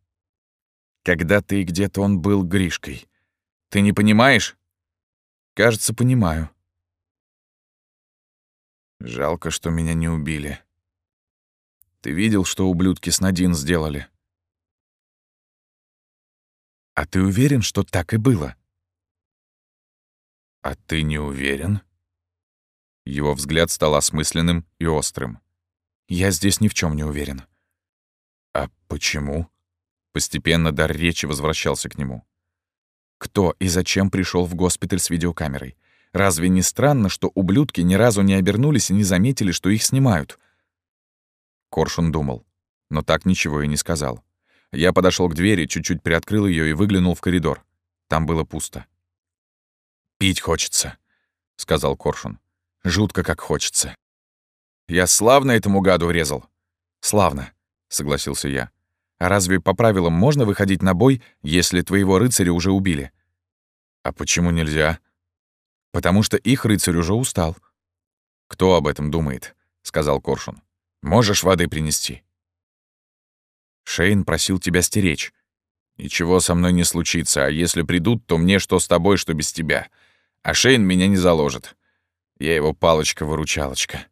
когда ты где-то он был Гришкой. Ты не понимаешь? Кажется, понимаю. Жалко, что меня не убили. Ты видел, что ублюдки с Надин сделали? А ты уверен, что так и было? А ты не уверен? Его взгляд стал осмысленным и острым. «Я здесь ни в чем не уверен». «А почему?» Постепенно дар речи возвращался к нему. «Кто и зачем пришел в госпиталь с видеокамерой? Разве не странно, что ублюдки ни разу не обернулись и не заметили, что их снимают?» Коршун думал, но так ничего и не сказал. Я подошел к двери, чуть-чуть приоткрыл ее и выглянул в коридор. Там было пусто. «Пить хочется», — сказал Коршун. Жутко как хочется. Я славно этому гаду резал. Славно, согласился я. А разве по правилам можно выходить на бой, если твоего рыцаря уже убили? А почему нельзя? Потому что их рыцарь уже устал. Кто об этом думает? сказал Коршун. Можешь воды принести? Шейн просил тебя стеречь. Ничего со мной не случится, а если придут, то мне что с тобой, что без тебя. А Шейн меня не заложит. Я его палочка-выручалочка.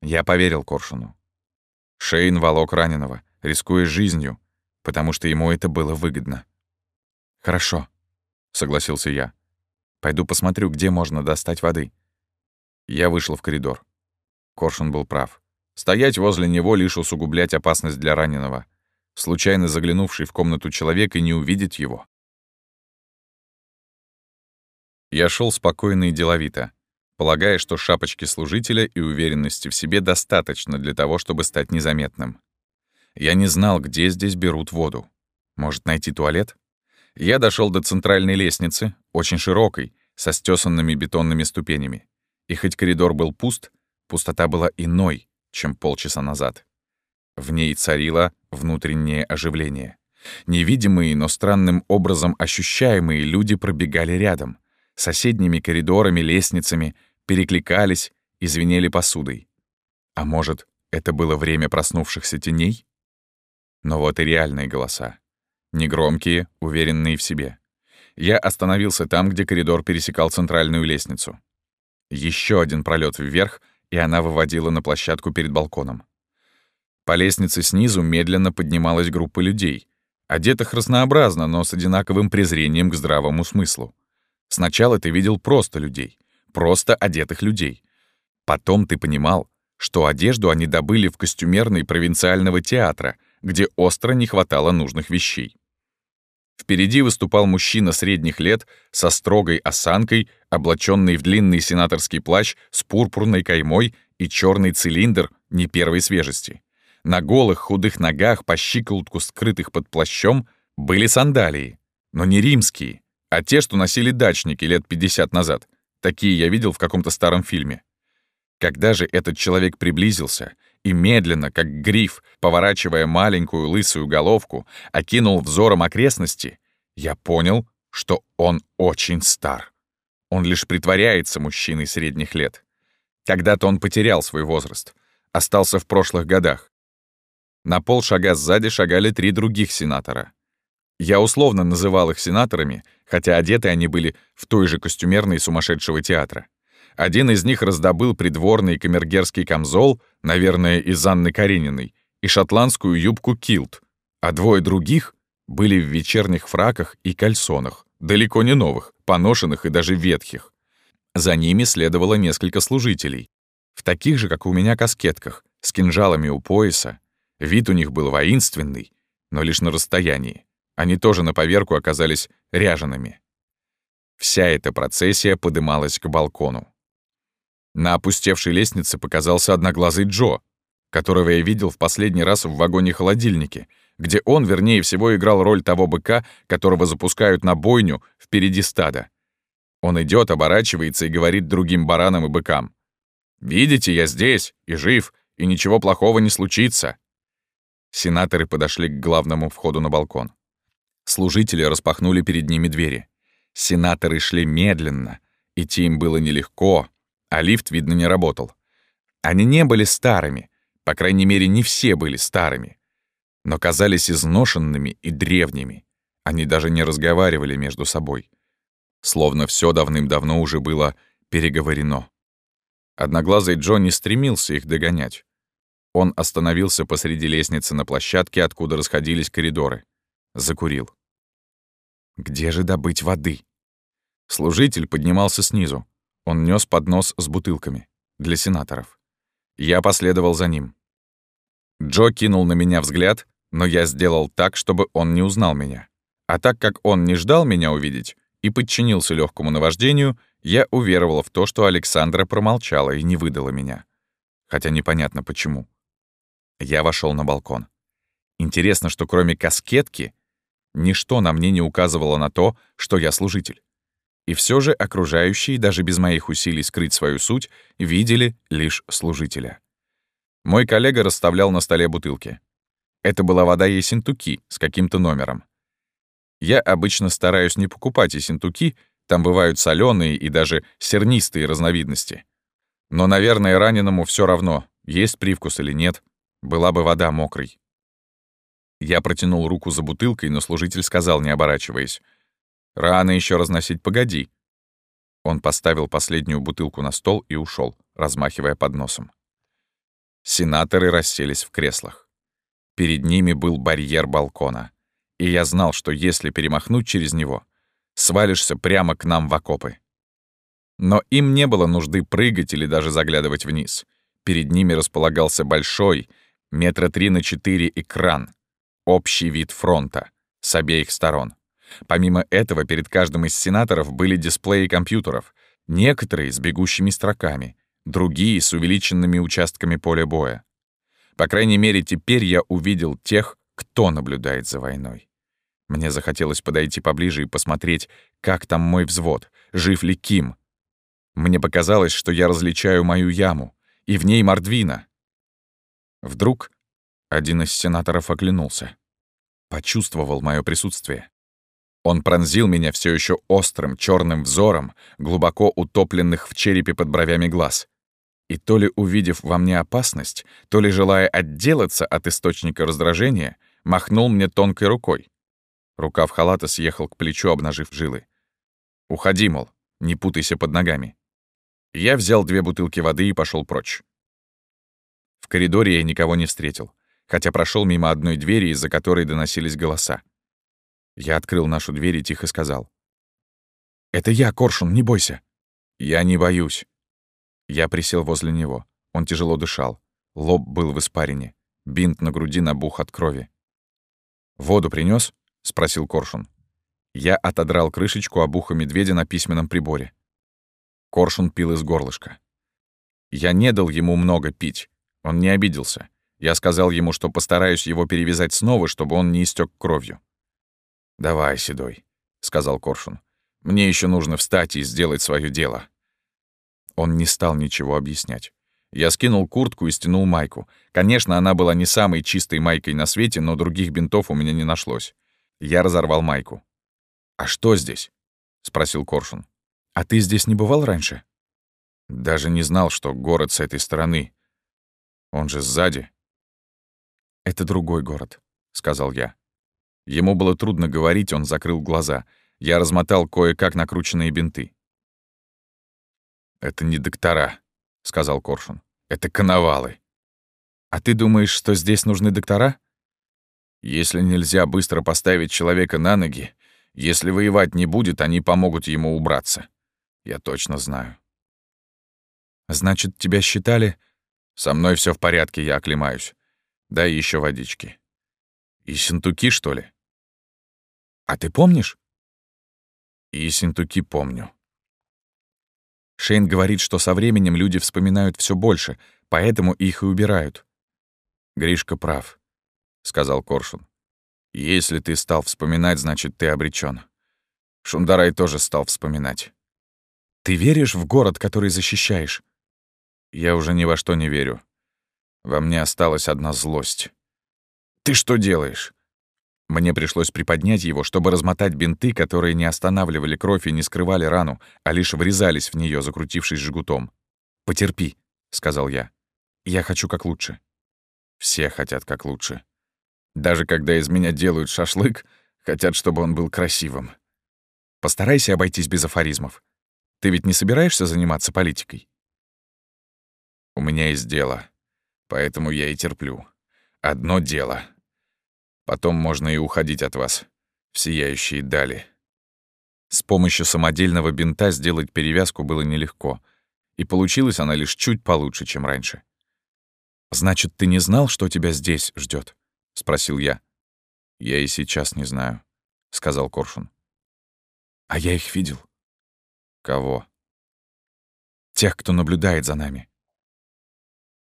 Я поверил Коршуну. Шейн волок раненого, рискуя жизнью, потому что ему это было выгодно. «Хорошо», — согласился я. «Пойду посмотрю, где можно достать воды». Я вышел в коридор. Коршун был прав. Стоять возле него лишь усугублять опасность для раненого. Случайно заглянувший в комнату человек и не увидит его. Я шел спокойно и деловито, полагая, что шапочки служителя и уверенности в себе достаточно для того, чтобы стать незаметным. Я не знал, где здесь берут воду. Может, найти туалет? Я дошел до центральной лестницы, очень широкой, со стесанными бетонными ступенями. И хоть коридор был пуст, пустота была иной, чем полчаса назад. В ней царило внутреннее оживление. Невидимые, но странным образом ощущаемые люди пробегали рядом — соседними коридорами, лестницами, перекликались и звенели посудой. А может, это было время проснувшихся теней? Но вот и реальные голоса. Негромкие, уверенные в себе. Я остановился там, где коридор пересекал центральную лестницу. Еще один пролет вверх, и она выводила на площадку перед балконом. По лестнице снизу медленно поднималась группа людей. одетых разнообразно, но с одинаковым презрением к здравому смыслу. Сначала ты видел просто людей, просто одетых людей. Потом ты понимал, что одежду они добыли в костюмерной провинциального театра, где остро не хватало нужных вещей. Впереди выступал мужчина средних лет со строгой осанкой, облаченный в длинный сенаторский плащ с пурпурной каймой и черный цилиндр не первой свежести. На голых худых ногах, по щиколотку скрытых под плащом, были сандалии, но не римские, а те, что носили дачники лет 50 назад. Такие я видел в каком-то старом фильме. Когда же этот человек приблизился и медленно, как гриф, поворачивая маленькую лысую головку, окинул взором окрестности, я понял, что он очень стар. Он лишь притворяется мужчиной средних лет. Когда-то он потерял свой возраст, остался в прошлых годах. На полшага сзади шагали три других сенатора. Я условно называл их сенаторами, хотя одеты они были в той же костюмерной сумасшедшего театра. Один из них раздобыл придворный камергерский камзол, наверное, из Анны Карениной, и шотландскую юбку килт, а двое других были в вечерних фраках и кальсонах, далеко не новых, поношенных и даже ветхих. За ними следовало несколько служителей, в таких же, как у меня, каскетках, с кинжалами у пояса. Вид у них был воинственный, но лишь на расстоянии. Они тоже на поверку оказались ряжеными. Вся эта процессия подымалась к балкону. На опустевшей лестнице показался одноглазый Джо, которого я видел в последний раз в вагоне-холодильнике, где он, вернее всего, играл роль того быка, которого запускают на бойню впереди стада. Он идет, оборачивается и говорит другим баранам и быкам. «Видите, я здесь и жив, и ничего плохого не случится». Сенаторы подошли к главному входу на балкон. Служители распахнули перед ними двери. Сенаторы шли медленно, идти им было нелегко, а лифт, видно, не работал. Они не были старыми, по крайней мере, не все были старыми, но казались изношенными и древними. Они даже не разговаривали между собой. Словно все давным-давно уже было переговорено. Одноглазый Джон не стремился их догонять. Он остановился посреди лестницы на площадке, откуда расходились коридоры. Закурил. Где же добыть воды? Служитель поднимался снизу. Он нес поднос с бутылками. Для сенаторов. Я последовал за ним. Джо кинул на меня взгляд, но я сделал так, чтобы он не узнал меня. А так как он не ждал меня увидеть и подчинился легкому наваждению, я уверовал в то, что Александра промолчала и не выдала меня. Хотя непонятно почему. Я вошел на балкон. Интересно, что кроме каскетки Ничто на мне не указывало на то, что я служитель. И все же окружающие, даже без моих усилий скрыть свою суть, видели лишь служителя. Мой коллега расставлял на столе бутылки. Это была вода Ессентуки с каким-то номером. Я обычно стараюсь не покупать Ессентуки, там бывают соленые и даже сернистые разновидности. Но, наверное, раненому все равно, есть привкус или нет, была бы вода мокрой. Я протянул руку за бутылкой, но служитель сказал, не оборачиваясь. «Рано еще разносить, погоди». Он поставил последнюю бутылку на стол и ушел, размахивая подносом. Сенаторы расселись в креслах. Перед ними был барьер балкона. И я знал, что если перемахнуть через него, свалишься прямо к нам в окопы. Но им не было нужды прыгать или даже заглядывать вниз. Перед ними располагался большой, метра три на четыре экран, общий вид фронта с обеих сторон. Помимо этого, перед каждым из сенаторов были дисплеи компьютеров, некоторые с бегущими строками, другие с увеличенными участками поля боя. По крайней мере, теперь я увидел тех, кто наблюдает за войной. Мне захотелось подойти поближе и посмотреть, как там мой взвод, жив ли Ким. Мне показалось, что я различаю мою яму, и в ней Мордвина. Вдруг один из сенаторов оглянулся. Почувствовал мое присутствие. Он пронзил меня все еще острым черным взором, глубоко утопленных в черепе под бровями глаз. И то ли увидев во мне опасность, то ли желая отделаться от источника раздражения, махнул мне тонкой рукой. Рукав халата съехал к плечу, обнажив жилы. «Уходи, мол, не путайся под ногами». Я взял две бутылки воды и пошел прочь. В коридоре я никого не встретил хотя прошел мимо одной двери, из-за которой доносились голоса. Я открыл нашу дверь и тихо сказал. «Это я, Коршун, не бойся». «Я не боюсь». Я присел возле него. Он тяжело дышал. Лоб был в испарине. Бинт на груди набух от крови. «Воду принес? спросил Коршун. Я отодрал крышечку об ухо медведя на письменном приборе. Коршун пил из горлышка. Я не дал ему много пить. Он не обиделся. Я сказал ему, что постараюсь его перевязать снова, чтобы он не истек кровью. «Давай, Седой», — сказал Коршун. «Мне еще нужно встать и сделать свое дело». Он не стал ничего объяснять. Я скинул куртку и стянул майку. Конечно, она была не самой чистой майкой на свете, но других бинтов у меня не нашлось. Я разорвал майку. «А что здесь?» — спросил Коршун. «А ты здесь не бывал раньше?» «Даже не знал, что город с этой стороны. Он же сзади». «Это другой город», — сказал я. Ему было трудно говорить, он закрыл глаза. Я размотал кое-как накрученные бинты. «Это не доктора», — сказал Коршун. «Это коновалы». «А ты думаешь, что здесь нужны доктора?» «Если нельзя быстро поставить человека на ноги, если воевать не будет, они помогут ему убраться. Я точно знаю». «Значит, тебя считали...» «Со мной все в порядке, я оклемаюсь. Дай еще водички». «И синтуки, что ли?» А ты помнишь? И Синтуки помню. Шейн говорит, что со временем люди вспоминают все больше, поэтому их и убирают. Гришка прав, сказал Коршун. Если ты стал вспоминать, значит, ты обречен. Шундарай тоже стал вспоминать. Ты веришь в город, который защищаешь? Я уже ни во что не верю. Во мне осталась одна злость. Ты что делаешь? Мне пришлось приподнять его, чтобы размотать бинты, которые не останавливали кровь и не скрывали рану, а лишь врезались в нее, закрутившись жгутом. «Потерпи», — сказал я. «Я хочу как лучше». Все хотят как лучше. Даже когда из меня делают шашлык, хотят, чтобы он был красивым. Постарайся обойтись без афоризмов. Ты ведь не собираешься заниматься политикой? У меня есть дело, поэтому я и терплю. Одно дело — Потом можно и уходить от вас в сияющие дали. С помощью самодельного бинта сделать перевязку было нелегко, и получилась она лишь чуть получше, чем раньше. «Значит, ты не знал, что тебя здесь ждет? спросил я. «Я и сейчас не знаю», — сказал Коршун. «А я их видел». «Кого?» «Тех, кто наблюдает за нами».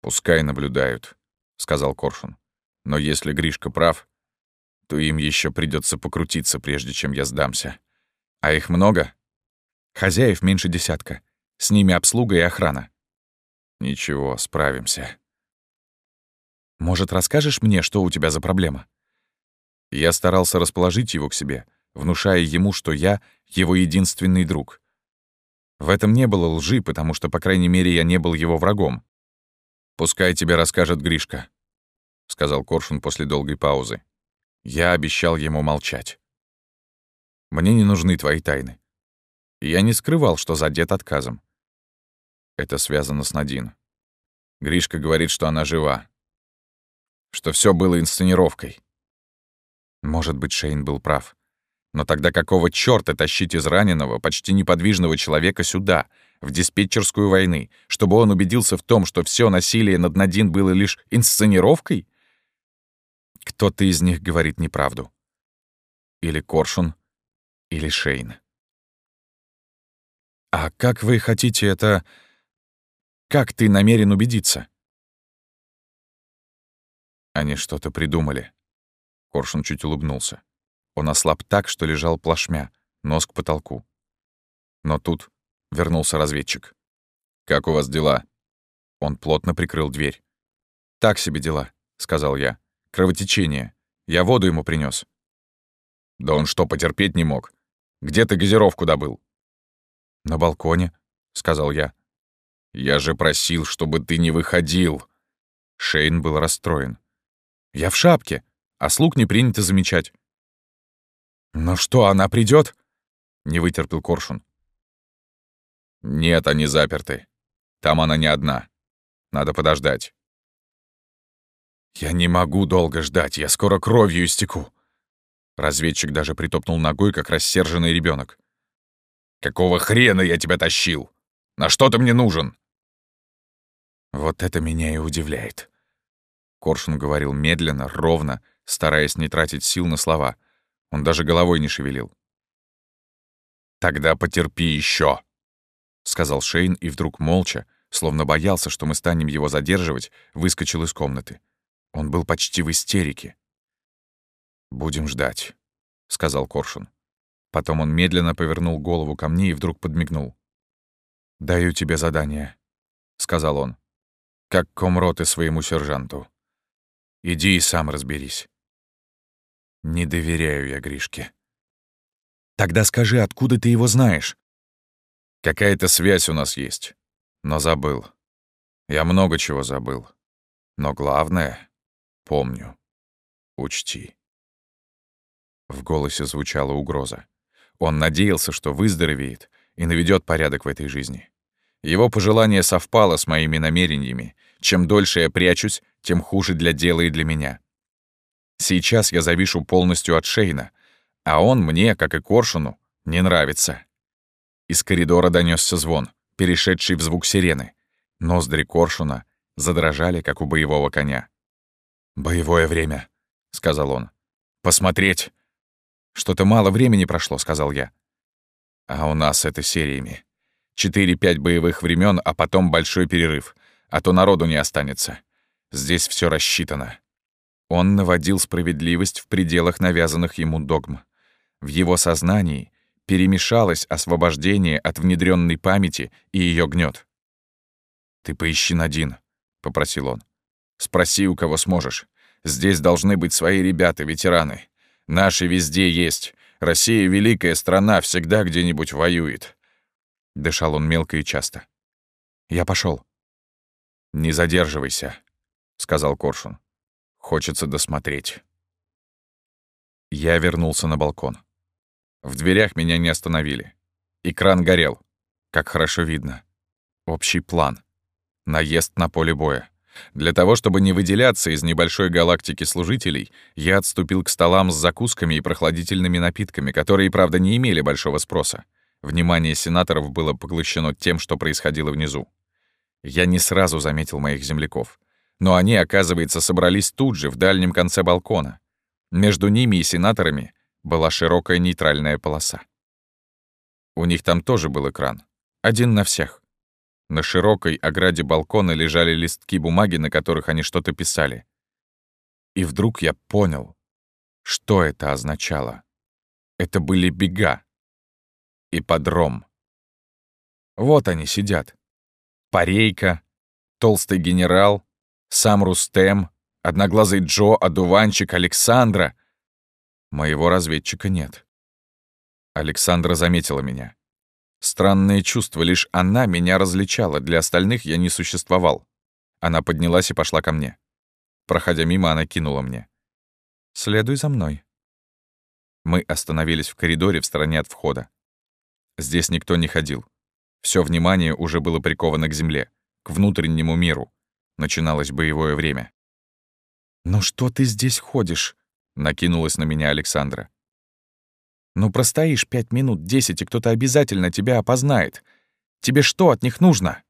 «Пускай наблюдают», — сказал Коршун. «Но если Гришка прав, то им еще придется покрутиться, прежде чем я сдамся. А их много? Хозяев меньше десятка. С ними обслуга и охрана. Ничего, справимся. Может, расскажешь мне, что у тебя за проблема? Я старался расположить его к себе, внушая ему, что я — его единственный друг. В этом не было лжи, потому что, по крайней мере, я не был его врагом. «Пускай тебе расскажет Гришка», — сказал Коршун после долгой паузы. Я обещал ему молчать. Мне не нужны твои тайны. Я не скрывал, что задет отказом. Это связано с Надин. Гришка говорит, что она жива. Что все было инсценировкой. Может быть, Шейн был прав. Но тогда какого чёрта тащить из раненого, почти неподвижного человека сюда, в диспетчерскую войны, чтобы он убедился в том, что все насилие над Надин было лишь инсценировкой? Кто-то из них говорит неправду. Или Коршун, или Шейн. «А как вы хотите это... Как ты намерен убедиться?» Они что-то придумали. Коршун чуть улыбнулся. Он ослаб так, что лежал плашмя, нос к потолку. Но тут вернулся разведчик. «Как у вас дела?» Он плотно прикрыл дверь. «Так себе дела», — сказал я. Кровотечение. Я воду ему принес. Да он что, потерпеть не мог? Где ты газировку добыл? На балконе, сказал я. Я же просил, чтобы ты не выходил. Шейн был расстроен. Я в шапке, а слуг не принято замечать. «Ну что, она придет? не вытерпел Коршун. «Нет, они заперты. Там она не одна. Надо подождать». «Я не могу долго ждать, я скоро кровью истеку». Разведчик даже притопнул ногой, как рассерженный ребенок. «Какого хрена я тебя тащил? На что ты мне нужен?» Вот это меня и удивляет. Коршун говорил медленно, ровно, стараясь не тратить сил на слова. Он даже головой не шевелил. «Тогда потерпи еще, сказал Шейн и вдруг молча, словно боялся, что мы станем его задерживать, выскочил из комнаты. Он был почти в истерике. «Будем ждать», — сказал Коршун. Потом он медленно повернул голову ко мне и вдруг подмигнул. «Даю тебе задание», — сказал он как комроты своему сержанту. Иди и сам разберись. Не доверяю я Гришке. Тогда скажи, откуда ты его знаешь? Какая-то связь у нас есть, но забыл. Я много чего забыл. Но главное — помню. Учти. В голосе звучала угроза. Он надеялся, что выздоровеет и наведет порядок в этой жизни. Его пожелание совпало с моими намерениями. Чем дольше я прячусь, тем хуже для дела и для меня. Сейчас я завишу полностью от Шейна, а он мне, как и Коршуну, не нравится. Из коридора донесся звон, перешедший в звук сирены. Ноздри Коршуна задрожали, как у боевого коня. «Боевое время», — сказал он. «Посмотреть!» «Что-то мало времени прошло», — сказал я. «А у нас это сериями. Четыре-пять боевых времен, а потом большой перерыв. А то народу не останется. Здесь все рассчитано. Он наводил справедливость в пределах навязанных ему догм. В его сознании перемешалось освобождение от внедренной памяти и ее гнет. «Ты поищи Надин», — попросил он. «Спроси, у кого сможешь. Здесь должны быть свои ребята, ветераны. Наши везде есть. Россия — великая страна, всегда где-нибудь воюет. Дышал он мелко и часто. «Я пошел. «Не задерживайся», — сказал Коршун. «Хочется досмотреть». Я вернулся на балкон. В дверях меня не остановили. Экран горел. Как хорошо видно. Общий план. Наезд на поле боя. Для того, чтобы не выделяться из небольшой галактики служителей, я отступил к столам с закусками и прохладительными напитками, которые, правда, не имели большого спроса. Внимание сенаторов было поглощено тем, что происходило внизу. Я не сразу заметил моих земляков. Но они, оказывается, собрались тут же, в дальнем конце балкона. Между ними и сенаторами была широкая нейтральная полоса. У них там тоже был экран. Один на всех. На широкой ограде балкона лежали листки бумаги, на которых они что-то писали. И вдруг я понял, что это означало. Это были бега, ипподром. Вот они сидят. Парейка, толстый генерал, сам Рустем, одноглазый Джо, одуванчик, Александра. Моего разведчика нет. Александра заметила меня. Странное чувство, лишь она меня различала, для остальных я не существовал. Она поднялась и пошла ко мне. Проходя мимо, она кинула мне. «Следуй за мной». Мы остановились в коридоре в стороне от входа. Здесь никто не ходил. Все внимание уже было приковано к земле, к внутреннему миру. Начиналось боевое время. «Ну что ты здесь ходишь?» — накинулась на меня Александра. «Ну простоишь пять минут, десять, и кто-то обязательно тебя опознает. Тебе что от них нужно?»